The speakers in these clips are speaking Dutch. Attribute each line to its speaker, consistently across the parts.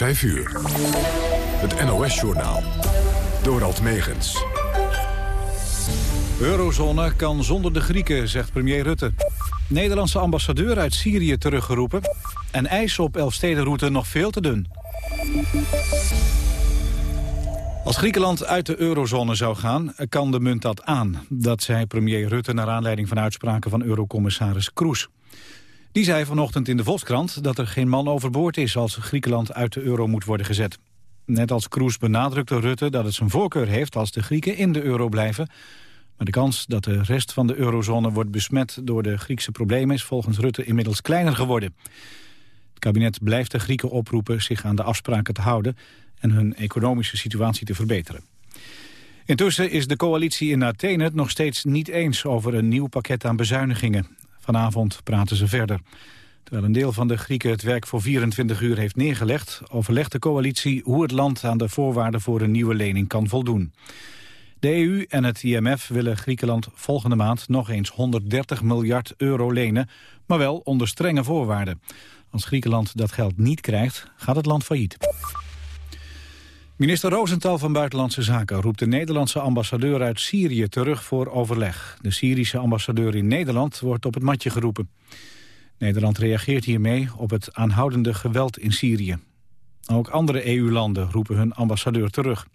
Speaker 1: 5 uur. Het NOS-journaal. Dorald Megens.
Speaker 2: Eurozone kan zonder de Grieken, zegt premier Rutte. Nederlandse ambassadeur uit Syrië teruggeroepen. En ijs op Elfstedenroute nog veel te dun. Als Griekenland uit de eurozone zou gaan, kan de munt dat aan. Dat zei premier Rutte naar aanleiding van uitspraken van eurocommissaris Kroes. Die zei vanochtend in de Volkskrant dat er geen man overboord is... als Griekenland uit de euro moet worden gezet. Net als Kroes benadrukte Rutte dat het zijn voorkeur heeft... als de Grieken in de euro blijven. Maar de kans dat de rest van de eurozone wordt besmet... door de Griekse problemen is volgens Rutte inmiddels kleiner geworden. Het kabinet blijft de Grieken oproepen zich aan de afspraken te houden... en hun economische situatie te verbeteren. Intussen is de coalitie in Athene het nog steeds niet eens over een nieuw pakket aan bezuinigingen. Vanavond praten ze verder. Terwijl een deel van de Grieken het werk voor 24 uur heeft neergelegd... overlegt de coalitie hoe het land aan de voorwaarden voor een nieuwe lening kan voldoen. De EU en het IMF willen Griekenland volgende maand nog eens 130 miljard euro lenen, maar wel onder strenge voorwaarden. Als Griekenland dat geld niet krijgt, gaat het land failliet. Minister Rosenthal van Buitenlandse Zaken roept de Nederlandse ambassadeur uit Syrië terug voor overleg. De Syrische ambassadeur in Nederland wordt op het matje geroepen. Nederland reageert hiermee op het aanhoudende geweld in Syrië. Ook andere EU-landen roepen hun ambassadeur terug.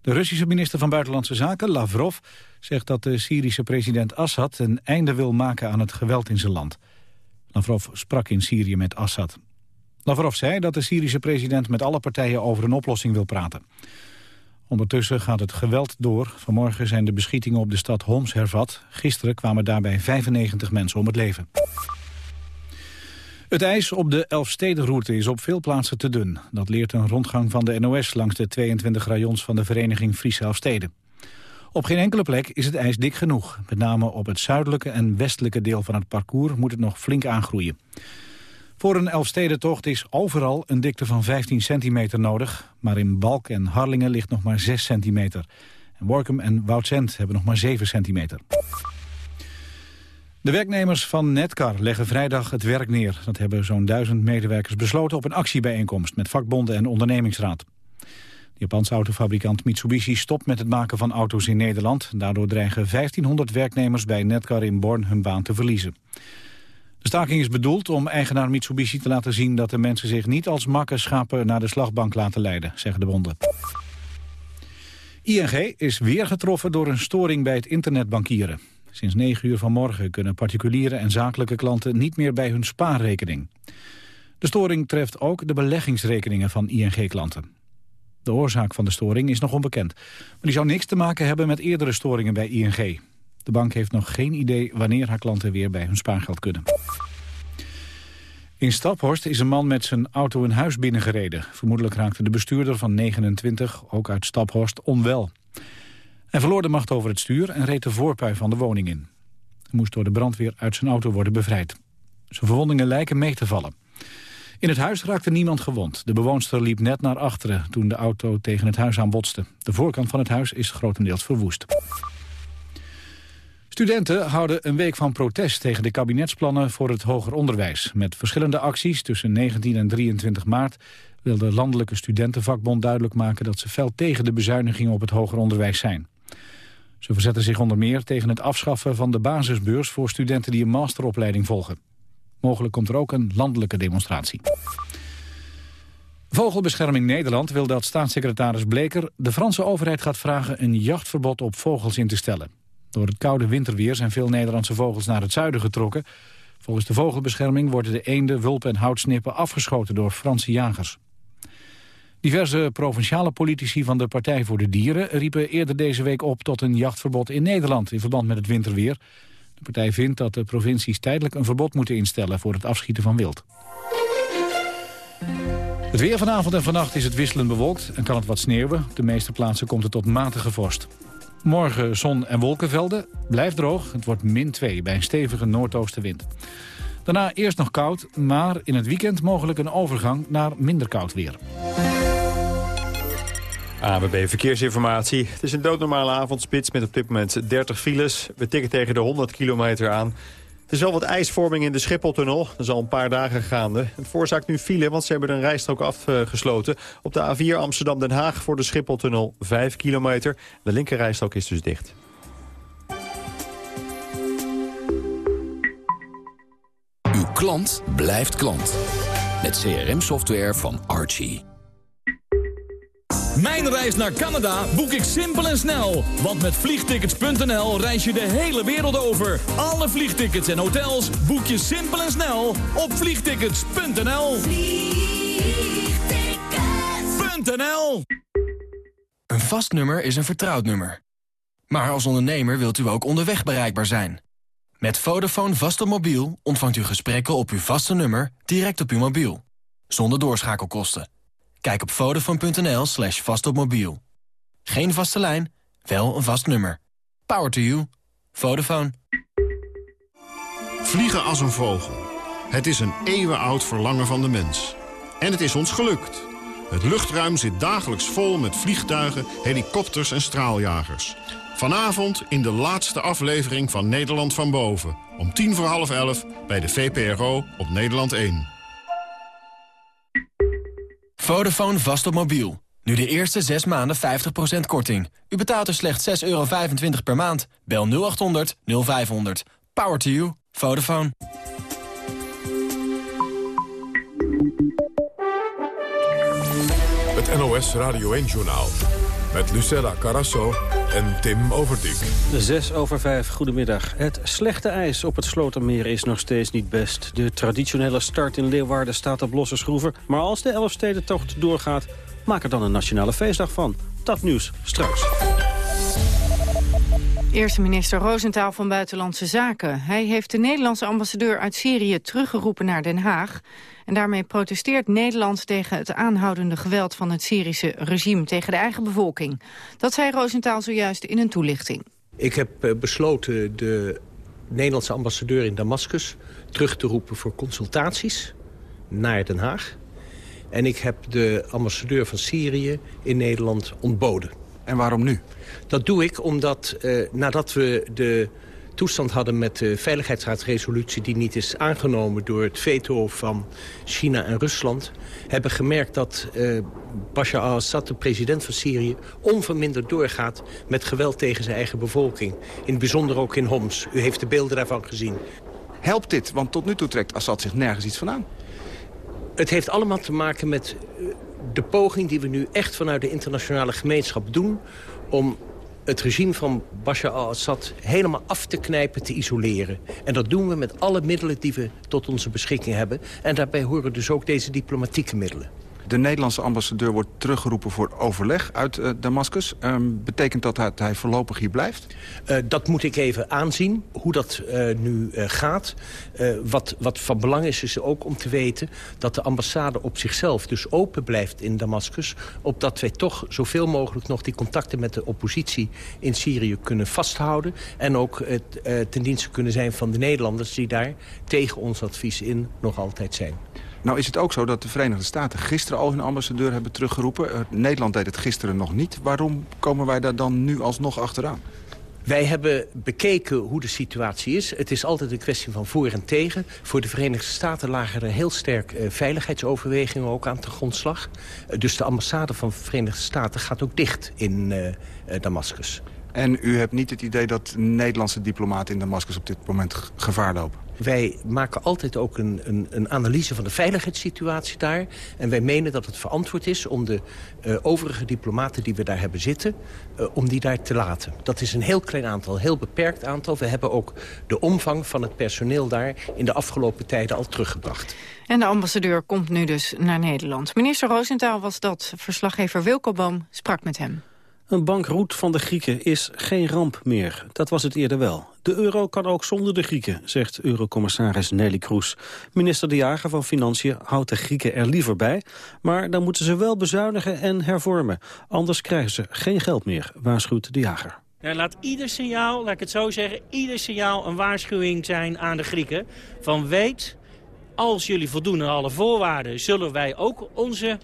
Speaker 2: De Russische minister van Buitenlandse Zaken, Lavrov, zegt dat de Syrische president Assad een einde wil maken aan het geweld in zijn land. Lavrov sprak in Syrië met Assad. Lavrov zei dat de Syrische president met alle partijen over een oplossing wil praten. Ondertussen gaat het geweld door. Vanmorgen zijn de beschietingen op de stad Homs hervat. Gisteren kwamen daarbij 95 mensen om het leven. Het ijs op de Elfstedenroute is op veel plaatsen te dun. Dat leert een rondgang van de NOS langs de 22 rayons van de vereniging Friese Elfsteden. Op geen enkele plek is het ijs dik genoeg. Met name op het zuidelijke en westelijke deel van het parcours moet het nog flink aangroeien. Voor een Elfstedentocht is overal een dikte van 15 centimeter nodig. Maar in Balk en Harlingen ligt nog maar 6 centimeter. En Workum en Woudsend hebben nog maar 7 centimeter. De werknemers van Netcar leggen vrijdag het werk neer. Dat hebben zo'n duizend medewerkers besloten op een actiebijeenkomst... met vakbonden en ondernemingsraad. De Japanse autofabrikant Mitsubishi stopt met het maken van auto's in Nederland. Daardoor dreigen 1500 werknemers bij Netcar in Born hun baan te verliezen. De staking is bedoeld om eigenaar Mitsubishi te laten zien... dat de mensen zich niet als makke schapen naar de slagbank laten leiden, zeggen de bonden. ING is weer getroffen door een storing bij het internetbankieren. Sinds 9 uur vanmorgen kunnen particuliere en zakelijke klanten niet meer bij hun spaarrekening. De storing treft ook de beleggingsrekeningen van ING-klanten. De oorzaak van de storing is nog onbekend. Maar die zou niks te maken hebben met eerdere storingen bij ING. De bank heeft nog geen idee wanneer haar klanten weer bij hun spaargeld kunnen. In Staphorst is een man met zijn auto een huis binnengereden. Vermoedelijk raakte de bestuurder van 29, ook uit Staphorst, onwel. Hij verloor de macht over het stuur en reed de voorpui van de woning in. Hij moest door de brandweer uit zijn auto worden bevrijd. Zijn verwondingen lijken mee te vallen. In het huis raakte niemand gewond. De bewoonster liep net naar achteren toen de auto tegen het huis aanbotste. De voorkant van het huis is grotendeels verwoest. Studenten houden een week van protest tegen de kabinetsplannen voor het hoger onderwijs. Met verschillende acties tussen 19 en 23 maart wil de Landelijke Studentenvakbond duidelijk maken dat ze fel tegen de bezuinigingen op het hoger onderwijs zijn. Ze verzetten zich onder meer tegen het afschaffen van de basisbeurs voor studenten die een masteropleiding volgen. Mogelijk komt er ook een landelijke demonstratie. Vogelbescherming Nederland wil dat staatssecretaris Bleker de Franse overheid gaat vragen een jachtverbod op vogels in te stellen. Door het koude winterweer zijn veel Nederlandse vogels naar het zuiden getrokken. Volgens de vogelbescherming worden de eenden, wulpen en houtsnippen afgeschoten door Franse jagers. Diverse provinciale politici van de Partij voor de Dieren riepen eerder deze week op tot een jachtverbod in Nederland in verband met het winterweer. De partij vindt dat de provincies tijdelijk een verbod moeten instellen voor het afschieten van wild. Het weer vanavond en vannacht is het wisselend bewolkt en kan het wat sneeuwen. De meeste plaatsen komt het tot matige vorst. Morgen zon en wolkenvelden. Blijft droog. Het wordt min 2 bij een stevige noordoostenwind. Daarna eerst nog koud, maar in het weekend mogelijk een overgang naar minder koud weer.
Speaker 3: ABB Verkeersinformatie. Het is een doodnormale avondspits met op dit moment 30 files. We tikken tegen de 100 kilometer aan. Is wel wat ijsvorming in de Schipholtunnel. Dat is al een paar dagen gaande. Het veroorzaakt nu file, want ze hebben een rijstrook afgesloten. Op de A4 Amsterdam-Den Haag voor de Schipholtunnel 5 kilometer. De linkerrijstrook is dus dicht.
Speaker 4: Uw klant blijft klant. Met CRM-software van Archie.
Speaker 5: Mijn reis naar Canada boek ik simpel en snel. Want met vliegtickets.nl reis je de hele wereld over. Alle vliegtickets en hotels boek je simpel en snel op vliegtickets.nl. Vliegtickets.nl
Speaker 6: Een vast nummer is een vertrouwd nummer. Maar als ondernemer wilt u ook onderweg bereikbaar zijn. Met Vodafone vast op mobiel ontvangt u gesprekken op uw vaste nummer direct op uw mobiel. Zonder doorschakelkosten. Kijk op vodafone.nl slash vastopmobiel. Geen vaste lijn, wel een vast nummer. Power to you. Vodafone.
Speaker 7: Vliegen als een vogel. Het is een eeuwenoud verlangen van de mens. En het is ons gelukt. Het luchtruim zit dagelijks vol met vliegtuigen, helikopters en straaljagers. Vanavond in de laatste aflevering van Nederland van Boven. Om tien voor half elf bij de VPRO op Nederland 1.
Speaker 6: Vodafone vast op mobiel. Nu de eerste 6 maanden 50% korting. U betaalt er slechts 6,25 euro per maand. Bel 0800 0500. Power to you. Vodafone.
Speaker 1: Het NOS Radio 1-journaal. Met Lucella Carasso en Tim Overdijk.
Speaker 8: 6 over 5, goedemiddag. Het slechte ijs op het Slotermeer is nog steeds niet best. De traditionele start in Leeuwarden staat op losse schroeven. Maar als de Elfstedentocht doorgaat, maak er dan een nationale feestdag van. Dat nieuws straks.
Speaker 9: Eerste minister Roosentaal van Buitenlandse Zaken. Hij heeft de Nederlandse ambassadeur uit Syrië teruggeroepen naar Den Haag. En daarmee protesteert Nederland tegen het aanhoudende geweld van het Syrische regime tegen de eigen bevolking. Dat zei Roosentaal zojuist in een toelichting.
Speaker 10: Ik heb eh, besloten de Nederlandse ambassadeur in Damascus terug te roepen voor consultaties naar Den Haag. En ik heb de ambassadeur van Syrië in Nederland ontboden.
Speaker 11: En waarom nu?
Speaker 10: Dat doe ik omdat eh, nadat we de toestand hadden met de Veiligheidsraadsresolutie... die niet is aangenomen door het veto van China en Rusland... hebben gemerkt dat uh, Bashar al-Assad, de president van Syrië... onverminderd doorgaat met geweld tegen zijn eigen bevolking. In het bijzonder ook in Homs. U heeft de beelden daarvan gezien.
Speaker 11: Helpt dit? Want tot nu toe trekt Assad zich nergens iets van aan.
Speaker 10: Het heeft allemaal te maken met eh, de poging die we nu echt vanuit de internationale gemeenschap doen... om het regime van Bashar al-Assad helemaal af te knijpen, te isoleren. En dat doen we met alle middelen die we tot onze beschikking hebben. En daarbij horen dus ook deze diplomatieke middelen.
Speaker 11: De Nederlandse ambassadeur wordt teruggeroepen voor overleg uit uh, Damascus. Um, betekent dat hij, hij, voorlopig hier blijft?
Speaker 10: Uh, dat moet ik even aanzien, hoe dat uh, nu gaat. wat, wat van belang is, is ook om te weten dat de ambassade op zichzelf dus open blijft in Damascus. Opdat wij toch zoveel mogelijk nog die contacten met de oppositie in Syrië kunnen vasthouden. En ook ten dienste kunnen zijn van de Nederlanders die daar tegen ons advies in nog altijd zijn.
Speaker 11: Nou is het ook zo dat de Verenigde Staten gisteren al hun ambassadeur hebben teruggeroepen. Uh, Nederland deed het gisteren nog niet. Waarom komen wij daar dan nu alsnog achteraan?
Speaker 10: Wij hebben bekeken hoe de situatie is. Het is altijd een kwestie van voor en tegen. Voor de Verenigde Staten lagen er heel sterk uh, veiligheidsoverwegingen ook aan de grondslag. Uh, dus de ambassade van de Verenigde Staten gaat ook dicht in uh, Damascus.
Speaker 11: En u hebt niet het idee dat Nederlandse diplomaten in Damascus op dit moment gevaar lopen?
Speaker 10: Wij maken altijd ook een, een, een, analyse van de veiligheidssituatie daar. En wij menen dat het verantwoord is om de uh, overige diplomaten die we daar hebben zitten... Uh, om die daar te laten. Dat is een heel klein aantal, heel beperkt aantal. We hebben ook de omvang van het personeel daar in de afgelopen tijden al teruggebracht.
Speaker 9: En de ambassadeur komt nu dus naar Nederland. Minister Roosentaal was dat. Verslaggever Wilco sprak met hem.
Speaker 8: Een bankroet van de Grieken is geen ramp meer. Dat was het eerder wel. De euro kan ook zonder de Grieken, zegt eurocommissaris Nelly Kroes. Minister De Jager van Financiën houdt de Grieken er liever bij... maar dan moeten ze wel bezuinigen en hervormen. Anders krijgen ze geen geld meer, waarschuwt De Jager.
Speaker 12: Ja, laat ieder signaal, laat ik het zo zeggen... ieder signaal een waarschuwing zijn aan de Grieken. Van weet, als jullie voldoen aan alle voorwaarden... zullen wij ook onze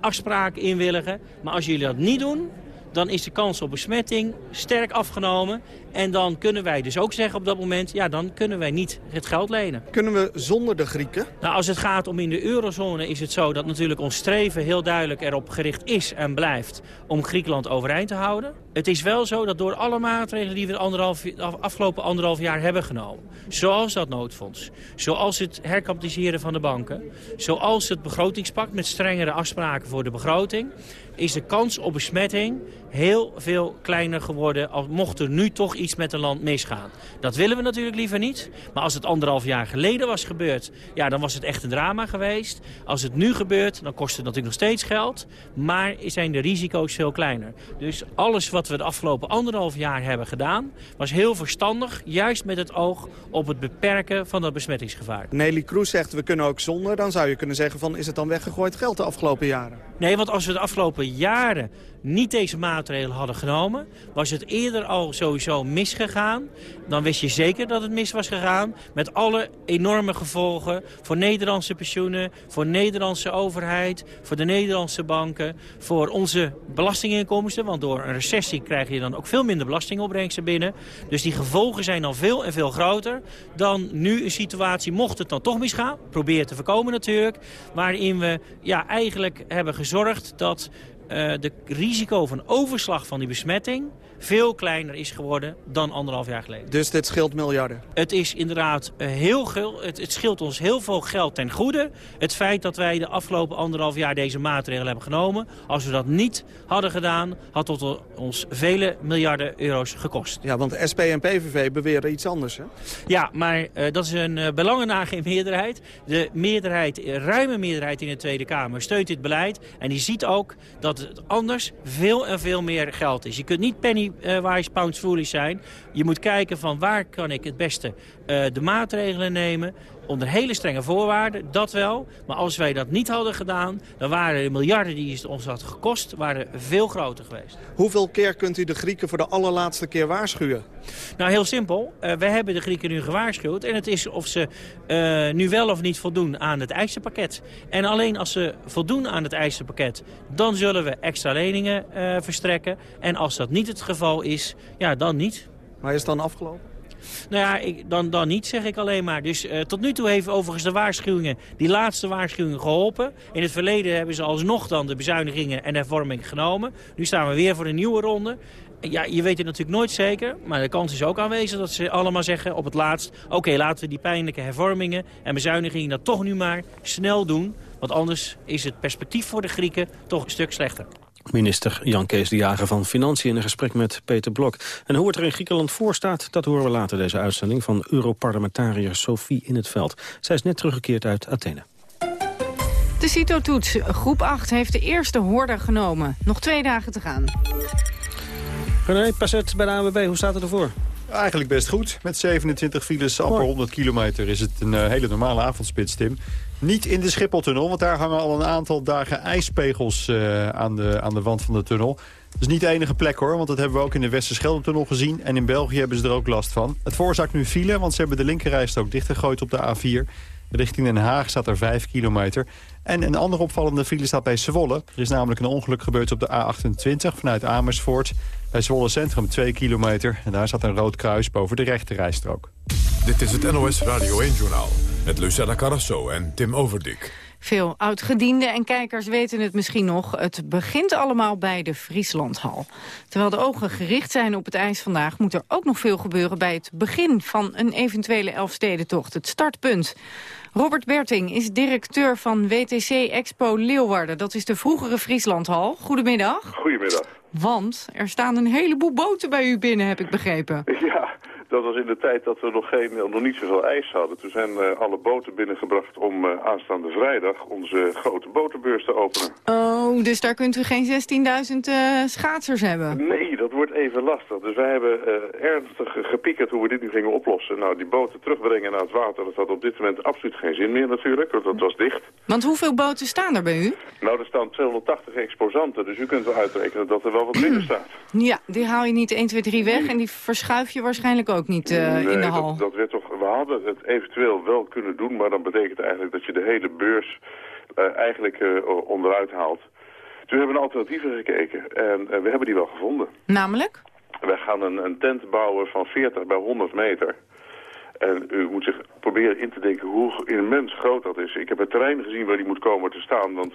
Speaker 12: afspraken inwilligen. Maar als jullie dat niet doen dan is de kans op besmetting sterk afgenomen. En dan kunnen wij dus ook zeggen op dat moment, ja, dan kunnen wij niet het geld lenen.
Speaker 13: Kunnen we zonder de Grieken?
Speaker 12: Nou, als het gaat om in de eurozone is het zo dat natuurlijk ons streven heel duidelijk erop gericht is en blijft om Griekenland overeind te houden. Het is wel zo dat door alle maatregelen die we de anderhalf, afgelopen anderhalf jaar hebben genomen, zoals dat noodfonds, zoals het herkapitaliseren van de banken, zoals het begrotingspact met strengere afspraken voor de begroting, is de kans op besmetting heel veel kleiner geworden... als mocht er nu toch iets met een land misgaan. Dat willen we natuurlijk liever niet. Maar als het anderhalf jaar geleden was gebeurd... ja, dan was het echt een drama geweest. Als het nu gebeurt, dan kost het natuurlijk nog steeds geld. Maar zijn de risico's veel kleiner. Dus alles wat we de afgelopen anderhalf jaar hebben gedaan... was heel verstandig, juist met het oog op het beperken van dat besmettingsgevaar.
Speaker 13: Nelly Kroes zegt, we kunnen ook zonder. Dan zou je kunnen zeggen, van, is het dan weggegooid geld de afgelopen jaren?
Speaker 12: Nee, want als we de afgelopen jaren niet deze maatregelen hadden genomen... was het eerder al sowieso misgegaan. Dan wist je zeker dat het mis was gegaan. Met alle enorme gevolgen voor Nederlandse pensioenen... voor Nederlandse overheid, voor de Nederlandse banken... voor onze belastinginkomsten. Want door een recessie krijg je dan ook veel minder belastingopbrengsten binnen. Dus die gevolgen zijn dan veel en veel groter... dan nu een situatie, mocht het dan toch misgaan... probeer te voorkomen natuurlijk... waarin we ja, eigenlijk hebben gezorgd dat uh, de risico van overslag van die besmetting veel kleiner is geworden dan anderhalf jaar geleden.
Speaker 13: Dus dit scheelt miljarden?
Speaker 12: Het is inderdaad eh, heel het, het scheelt ons heel veel geld ten goede. Het feit dat wij de afgelopen anderhalf jaar deze maatregelen hebben genomen. Als we dat niet hadden gedaan, had het ons vele miljarden euro's gekost.
Speaker 13: Ja, want SP en PVV beweren iets anders, hè?
Speaker 12: Ja, maar uh, dat is een uh, belangennage meerderheid. De meerderheid, ruime meerderheid in de Tweede Kamer steunt dit beleid. En die ziet ook dat het anders veel en veel meer geld is. Je kunt niet penny uh, wise pounds foolish zijn. Je moet kijken van waar kan ik het beste uh, de maatregelen nemen onder hele strenge voorwaarden, dat wel. Maar als wij dat niet hadden gedaan, dan waren de miljarden die het ons had gekost, waren veel groter geweest.
Speaker 13: Hoeveel keer kunt u de Grieken voor de allerlaatste keer waarschuwen?
Speaker 12: Nou, heel simpel. Uh, we hebben de Grieken nu gewaarschuwd. En het is of ze uh, nu wel of niet voldoen aan het eisenpakket. En alleen als ze voldoen aan het eisenpakket, dan zullen we extra leningen uh, verstrekken. En als dat niet het geval is, ja, dan niet.
Speaker 13: Maar is het dan afgelopen?
Speaker 12: Nou ja, ik, dan, dan niet, zeg ik alleen maar. Dus uh, tot nu toe heeft overigens de waarschuwingen, die laatste waarschuwingen geholpen. In het verleden hebben ze alsnog dan de bezuinigingen en hervorming genomen. Nu staan we weer voor een nieuwe ronde. Ja, je weet het natuurlijk nooit zeker, maar de kans is ook aanwezig dat ze allemaal zeggen op het laatst... oké, laten we die pijnlijke hervormingen en bezuinigingen dat toch nu maar snel doen. Want anders is het perspectief voor de Grieken toch een stuk slechter.
Speaker 8: Minister Jan Kees de Jager van Financiën in een gesprek met Peter Blok. En hoe het er in Griekenland voor staat, dat horen we later deze uitzending... van Europarlementariër Sophie in het Veld. Zij is net teruggekeerd uit Athene.
Speaker 9: De CITO-toets, groep 8, heeft de eerste horde genomen. Nog twee dagen te gaan.
Speaker 8: René Passet bij de ANWB, hoe staat het ervoor?
Speaker 3: Eigenlijk best goed. Met 27 files, amper 100 kilometer is het een uh, hele normale avondspits, Tim. Niet in de Schipholtunnel, want daar hangen al een aantal dagen ijspegels uh, aan, de, aan de wand van de tunnel. Dat is niet de enige plek hoor, want dat hebben we ook in de Westerschelde-tunnel gezien. En in België hebben ze er ook last van. Het veroorzaakt nu file, want ze hebben de linkerrijstrook dichtgegooid op de A4. Richting Den Haag staat er 5 kilometer. En een andere opvallende file staat bij Zwolle. Er is namelijk een ongeluk gebeurd op de A28 vanuit Amersfoort. Bij Zwolle Centrum 2 kilometer. En daar staat een rood kruis boven de rechterrijstrook.
Speaker 1: Dit is het NOS Radio 1-journaal. Met Lucella Carrasso en Tim Overdik.
Speaker 9: Veel oudgedienden en kijkers weten het misschien nog. Het begint allemaal bij de Frieslandhal. Terwijl de ogen gericht zijn op het ijs vandaag... moet er ook nog veel gebeuren bij het begin van een eventuele Elfstedentocht. Het startpunt. Robert Berting is directeur van WTC Expo Leeuwarden. Dat is de vroegere Frieslandhal. Goedemiddag.
Speaker 14: Goedemiddag.
Speaker 9: Want er staan een heleboel boten bij u binnen, heb ik begrepen.
Speaker 14: Ja, dat was in de tijd dat we nog, geen, nog niet zoveel ijs hadden. Toen zijn uh, alle boten binnengebracht om uh, aanstaande vrijdag onze grote botenbeurs te openen.
Speaker 9: Oh, dus daar kunt u geen 16.000 uh, schaatsers hebben?
Speaker 14: Nee, dat wordt even lastig. Dus wij hebben ernstig gepiekerd hoe we dit nu gingen oplossen. Nou, die boten terugbrengen naar het water, dat had op dit moment absoluut geen zin meer natuurlijk, want dat was dicht.
Speaker 9: Want hoeveel boten staan er bij u?
Speaker 14: Nou, er staan 280 exposanten, dus u kunt wel uitrekenen dat er wel wat binnen staat.
Speaker 9: Ja, die haal je niet 1, 2, 3 weg en die verschuif je waarschijnlijk ook niet uh,
Speaker 14: nee,
Speaker 9: in de hal.
Speaker 14: Dat, dat werd toch, we hadden het eventueel wel kunnen doen, maar dan betekent eigenlijk dat je de hele beurs uh, eigenlijk uh, onderuit haalt. Dus we hebben een alternatieven gekeken en eh, we hebben die wel gevonden.
Speaker 9: Namelijk?
Speaker 14: Wij gaan een, een tent bouwen van 40 bij 100 meter. En u moet zich proberen in te denken hoe immens groot dat is. Ik heb het terrein gezien waar die moet komen te staan. Want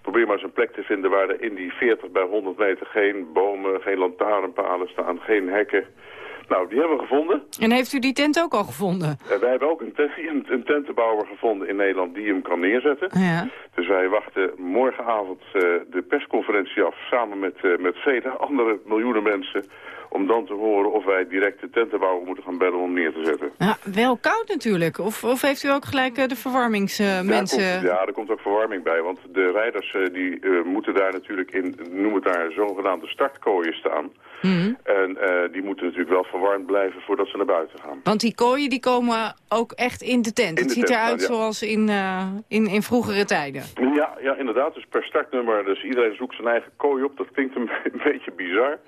Speaker 14: probeer maar eens een plek te vinden waar er in die 40 bij 100 meter geen bomen, geen lantaarnpalen staan, geen hekken. Nou, die hebben we gevonden.
Speaker 9: En heeft u die tent ook al gevonden?
Speaker 14: En wij hebben ook een, tent, een, een tentenbouwer gevonden in Nederland die hem kan neerzetten.
Speaker 9: Ja.
Speaker 14: Dus wij wachten morgenavond uh, de persconferentie af samen met, uh, met vele andere miljoenen mensen om dan te horen of wij direct de tentenbouwer moeten gaan bellen om neer te zetten.
Speaker 9: Ja, wel koud natuurlijk. Of, of heeft u ook gelijk uh, de verwarmingsmensen...
Speaker 14: ja, ja, er komt ook verwarming bij. Want de rijders uh, die uh, moeten daar natuurlijk in, noem het daar, zogenaamde startkooien staan.
Speaker 9: Mm -hmm.
Speaker 14: En die moeten natuurlijk wel verwarmd blijven voordat ze naar buiten gaan.
Speaker 9: Want die kooien die komen ook echt in de tent.
Speaker 14: In
Speaker 9: het
Speaker 14: de
Speaker 9: ziet
Speaker 14: tent,
Speaker 9: eruit
Speaker 14: ja.
Speaker 9: zoals in, in, in vroegere tijden.
Speaker 14: Ja, ja, inderdaad. Dus per startnummer. Dus iedereen zoekt zijn eigen kooi op. Dat klinkt een, een beetje bizar.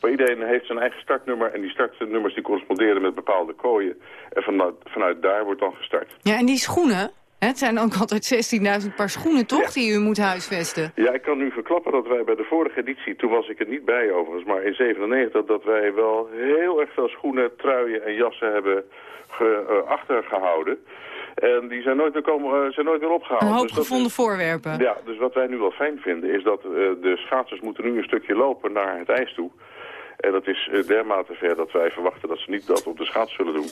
Speaker 14: Maar iedereen heeft zijn eigen startnummer en die startnummers die corresponderen met bepaalde kooien. En vanuit, vanuit daar wordt dan gestart.
Speaker 9: Ja, en die schoenen, het zijn ook altijd 16.000 paar schoenen toch, die u moet huisvesten?
Speaker 14: Ja, ik kan nu verklappen dat wij bij de vorige editie, toen was ik er niet bij overigens, maar in 97, dat wij wel heel erg veel schoenen, truien en jassen hebben ge, uh, achtergehouden. En die zijn nooit meer, komen, uh, zijn nooit meer opgehaald.
Speaker 9: Een hoop
Speaker 14: dus
Speaker 9: gevonden
Speaker 14: is,
Speaker 9: voorwerpen.
Speaker 14: Ja, dus wat wij nu wel fijn vinden is dat uh, de schaatsers moeten nu een stukje lopen naar het ijs toe. En dat is uh, dermate ver dat wij verwachten dat ze niet dat op de schaats zullen doen.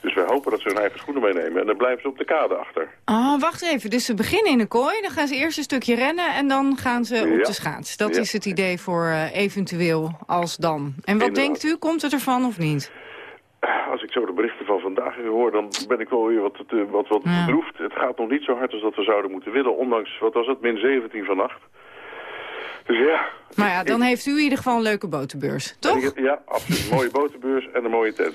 Speaker 14: Dus wij hopen dat ze hun eigen schoenen meenemen. En dan blijven ze op de kade achter.
Speaker 9: Ah, wacht even. Dus ze beginnen in een kooi, dan gaan ze eerst een stukje rennen... en dan gaan ze op
Speaker 14: Ja.
Speaker 9: de schaats. Dat
Speaker 14: Ja.
Speaker 9: is het idee voor uh, eventueel als dan. En wat
Speaker 14: Inderdaad.
Speaker 9: denkt u? Komt het ervan of niet?
Speaker 14: Als ik zo de berichten van vandaag hoor, dan ben ik wel weer wat, uh, wat, wat
Speaker 9: Ja.
Speaker 14: bedroefd. Het gaat nog niet zo hard als dat we zouden moeten willen. Ondanks, wat was het, min 17 vannacht. Dus ja.
Speaker 9: Maar ja, dan heeft u in ieder geval een leuke botenbeurs, toch?
Speaker 14: Ja, absoluut. Een mooie botenbeurs en een mooie tent.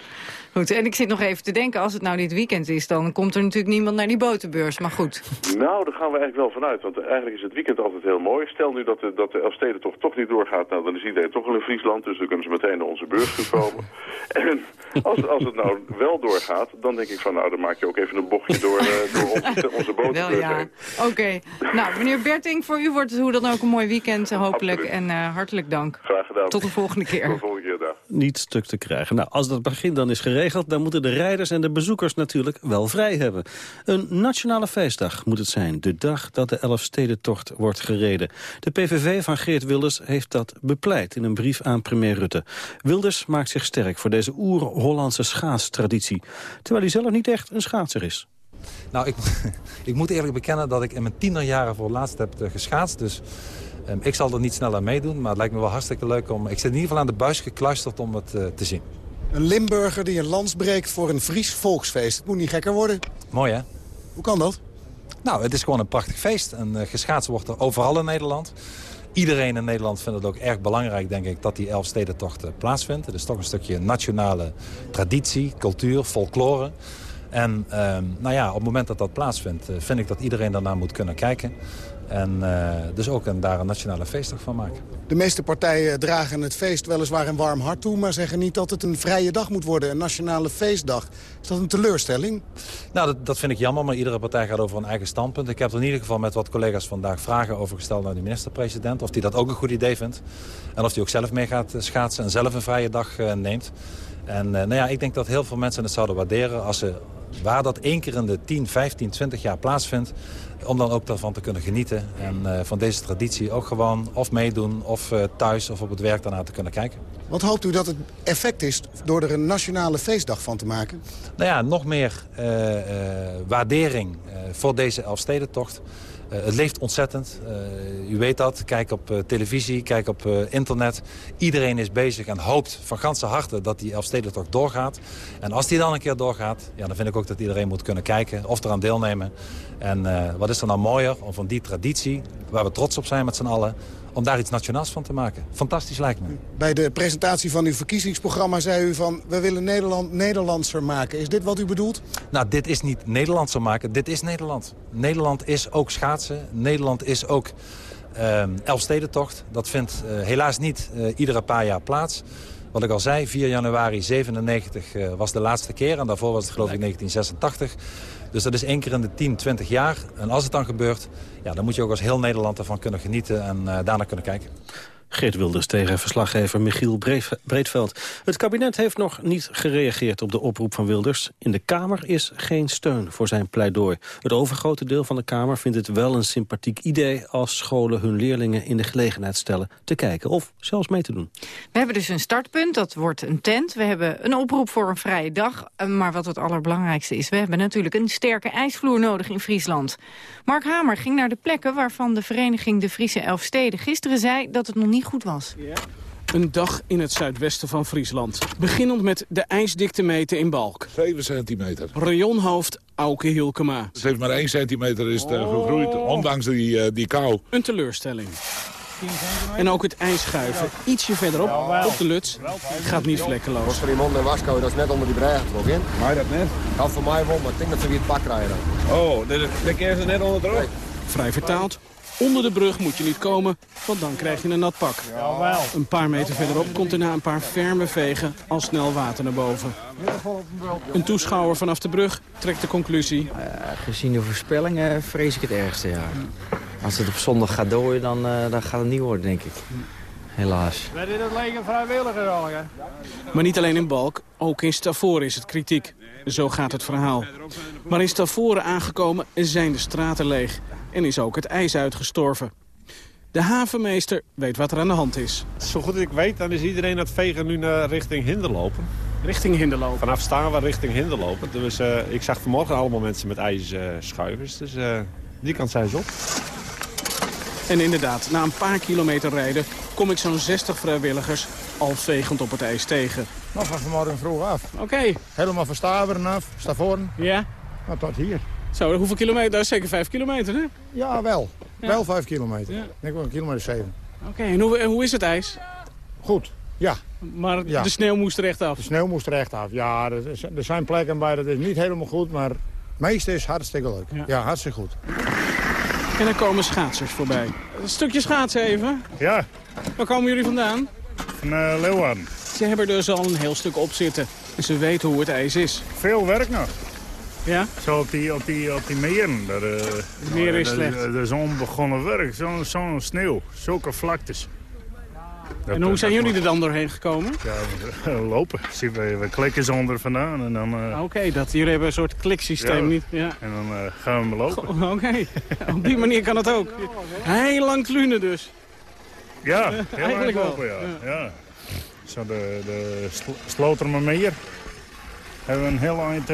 Speaker 9: Goed, en ik zit nog even te denken, als het nou dit weekend is... dan komt er natuurlijk niemand naar die botenbeurs, maar goed.
Speaker 14: Nou, daar gaan we eigenlijk wel vanuit. Want eigenlijk is het weekend altijd heel mooi. Stel nu dat de, dat de Elfsteden toch, toch niet doorgaat. Nou, dan is iedereen toch wel in Friesland. Dus dan kunnen ze meteen naar onze beurs komen. en als, als het nou wel doorgaat, dan denk ik van... nou, dan maak je ook even een bochtje door, eh, door onze, onze
Speaker 9: Wel
Speaker 14: botenbeurs
Speaker 9: ja. Oké. Nou, meneer Berting, voor u wordt het hoe dan ook een mooi weekend, hopelijk. En eh, hartelijk dank.
Speaker 14: Graag gedaan.
Speaker 9: Tot de volgende keer.
Speaker 14: Tot de volgende keer, dag.
Speaker 8: Niet stuk te krijgen. Nou, als dat begin dan is geregeld, dan moeten de rijders en de bezoekers natuurlijk wel vrij hebben. Een nationale feestdag moet het zijn, de dag dat de Elfstedentocht wordt gereden. De PVV van Geert Wilders heeft dat bepleit in een brief aan premier Rutte. Wilders maakt zich sterk voor deze oer-Hollandse schaatstraditie, terwijl hij zelf niet echt een schaatser is.
Speaker 15: Nou, ik, ik moet eerlijk bekennen dat ik in mijn tienerjaren voor het laatst heb eh, geschaatst. Dus ik zal er niet snel aan meedoen. Maar het lijkt me wel hartstikke leuk om... Ik zit in ieder geval aan de buis gekluisterd om het eh, te zien.
Speaker 16: Een Limburger die een lans breekt voor een Fries volksfeest. Het moet niet gekker worden.
Speaker 15: Mooi, hè?
Speaker 16: Hoe kan dat?
Speaker 15: Nou, het is gewoon een prachtig feest. En uh, geschaatst wordt er overal in Nederland. Iedereen in Nederland vindt het ook erg belangrijk, denk ik, dat die Elfstedentocht uh, plaatsvindt. Het is toch een stukje nationale traditie, cultuur, folklore. En uh, nou ja, op het moment dat dat plaatsvindt, uh, vind ik dat iedereen daarnaar moet kunnen kijken. En uh, dus ook een, daar een nationale feestdag van maken.
Speaker 16: De meeste partijen dragen het feest weliswaar een warm hart toe... maar zeggen niet dat het een vrije dag moet worden, een nationale feestdag. Is dat een teleurstelling?
Speaker 15: Nou, dat, dat vind ik jammer, maar iedere partij gaat over een eigen standpunt. Ik heb er in ieder geval met wat collega's vandaag vragen over gesteld naar de minister-president. Of hij dat ook een goed idee vindt. En of hij ook zelf mee gaat schaatsen en zelf een vrije dag uh, neemt. En uh, nou ja, ik denk dat heel veel mensen het zouden waarderen als ze waar dat één keer in de 10, 15, 20 jaar plaatsvindt... om dan ook daarvan te kunnen genieten. En uh, van deze traditie ook gewoon of meedoen of uh, thuis of op het werk daarna te kunnen kijken.
Speaker 16: Wat hoopt u dat het effect is door er een nationale feestdag van te maken?
Speaker 15: Nou ja, nog meer uh, waardering voor deze Elfstedentocht. Het leeft ontzettend. U weet dat. Kijk op televisie, kijk op internet. Iedereen is bezig en hoopt van ganse harte dat die Elfstedentocht doorgaat. En als die dan een keer doorgaat, ja, dan vind ik ook dat iedereen moet kunnen kijken of eraan deelnemen. En wat is er nou mooier om van die traditie, waar we trots op zijn met z'n allen, om daar iets nationaals van te maken. Fantastisch lijkt me.
Speaker 16: Bij de presentatie van uw verkiezingsprogramma zei u van... we willen Nederland Nederlandser maken. Is dit wat u bedoelt?
Speaker 15: Nou, dit is niet Nederlandser maken. Dit is Nederland. Nederland is ook schaatsen. Nederland is ook uh, Elfstedentocht. Dat vindt uh, helaas niet uh, iedere paar jaar plaats. Wat ik al zei, 4 januari 97 uh, was de laatste keer. En daarvoor was het geloof ik 1986. Dus dat is één keer in de 10, 20 jaar. En als het dan gebeurt, ja, dan moet je ook als heel Nederland ervan kunnen genieten en uh, daarna kunnen kijken.
Speaker 8: Geert Wilders tegen verslaggever Michiel Breedveld. Het kabinet heeft nog niet gereageerd op de oproep van Wilders. In de Kamer is geen steun voor zijn pleidooi. Het overgrote deel van de Kamer vindt het wel een sympathiek idee... als scholen hun leerlingen in de gelegenheid stellen te kijken of zelfs mee te doen.
Speaker 9: We hebben dus een startpunt, dat wordt een tent. We hebben een oproep voor een vrije dag. Maar wat het allerbelangrijkste is, we hebben natuurlijk een sterke ijsvloer nodig in Friesland. Mark Hamer ging naar de plekken waarvan de vereniging De Friese Elfsteden gisteren zei dat het nog niet goed was.
Speaker 17: Een dag in het zuidwesten van Friesland. Beginnend met de ijsdikte meten in Balk.
Speaker 18: 7 centimeter.
Speaker 17: Rayonhoofd Auke Hilkema.
Speaker 18: Het heeft maar 1 centimeter is het, uh, gegroeid, ondanks die, uh, die kou.
Speaker 17: Een teleurstelling. En ook het ijsschuiven. Ietsje verderop, op de luts, gaat niet vlekkeloos.
Speaker 19: Voor die mond en Wasco, dat is net onder die brei getrokken in.
Speaker 18: Maar dat net?
Speaker 19: Gaat voor mij wel, maar ik denk dat ze weer het pak krijgen.
Speaker 18: Oh, de, is net onder de
Speaker 17: Vrij vertaald, Onder de brug moet je niet komen, want dan krijg je een nat pak. Een paar meter verderop komt er na een paar ferme vegen al snel water naar boven. Een toeschouwer vanaf de brug trekt de conclusie. Uh,
Speaker 20: gezien de voorspellingen vrees ik het ergste, ja. Als het op zondag gaat dooien, dan, uh, dan gaat het niet worden, denk ik. Helaas.
Speaker 21: Wij dit alleen een vrijwilliger al, hè?
Speaker 17: Maar niet alleen in Balk, ook in Stavoren is het kritiek. Zo gaat het verhaal. Maar in Stavoren aangekomen zijn de straten leeg en is ook het ijs uitgestorven. De havenmeester weet wat er aan de hand is.
Speaker 22: Zo goed ik weet, dan is iedereen aan het vegen nu naar richting Hinder lopen.
Speaker 17: Richting Hinder lopen?
Speaker 22: Vanaf staan we richting Hinder lopen. Dus uh, ik zag vanmorgen allemaal mensen met ijsschuivers. Dus uh, die kant zijn ze op.
Speaker 17: En inderdaad, na een paar kilometer rijden kom ik zo'n 60 vrijwilligers al vegend op het ijs tegen.
Speaker 21: Nog van vanmorgen vroeg af.
Speaker 17: Oké.
Speaker 21: Helemaal van Staveren af, Stavoren.
Speaker 17: Ja.
Speaker 21: Maar tot hier.
Speaker 17: Zo, hoeveel kilometer? Dat is zeker vijf kilometer, hè?
Speaker 21: Ja, wel. Wel vijf kilometer. Ja. Ik denk wel een kilometer zeven.
Speaker 17: Oké, en hoe, hoe is het ijs?
Speaker 21: Goed, ja.
Speaker 17: Maar de sneeuw moest er echt af?
Speaker 21: De sneeuw moest er echt af, ja. Er, er zijn plekken bij dat is niet helemaal goed, maar het meeste is hartstikke leuk. Ja, hartstikke goed.
Speaker 17: En dan komen schaatsers voorbij. Een stukje schaatsen even.
Speaker 21: Ja.
Speaker 17: Waar komen jullie vandaan?
Speaker 21: Van uh, Leeuwarden.
Speaker 17: Ze hebben er dus al een heel stuk op zitten. En ze weten hoe het ijs is.
Speaker 21: Veel werk nog.
Speaker 17: Ja?
Speaker 21: Zo op die, op die, op die meren. Dat, uh,
Speaker 17: meer is slecht.
Speaker 21: Dat, is onbegonnen werk. Zo'n zo sneeuw. Zulke vlaktes.
Speaker 17: Dat, en hoe zijn jullie er dan doorheen gekomen?
Speaker 21: Ja, lopen. We, we klikken ze onder vandaan. en dan. Uh...
Speaker 17: Oké, dat jullie hebben een soort kliksysteem.
Speaker 21: Ja,
Speaker 17: niet? Ja.
Speaker 21: En dan uh, gaan we lopen.
Speaker 17: Oké, op die manier kan het ook. Heel lang klunen dus.
Speaker 21: Ja, heel Eigenlijk lang lopen, wel. ja. ja. Zo de, de Slotermermeer hebben we een heel eind...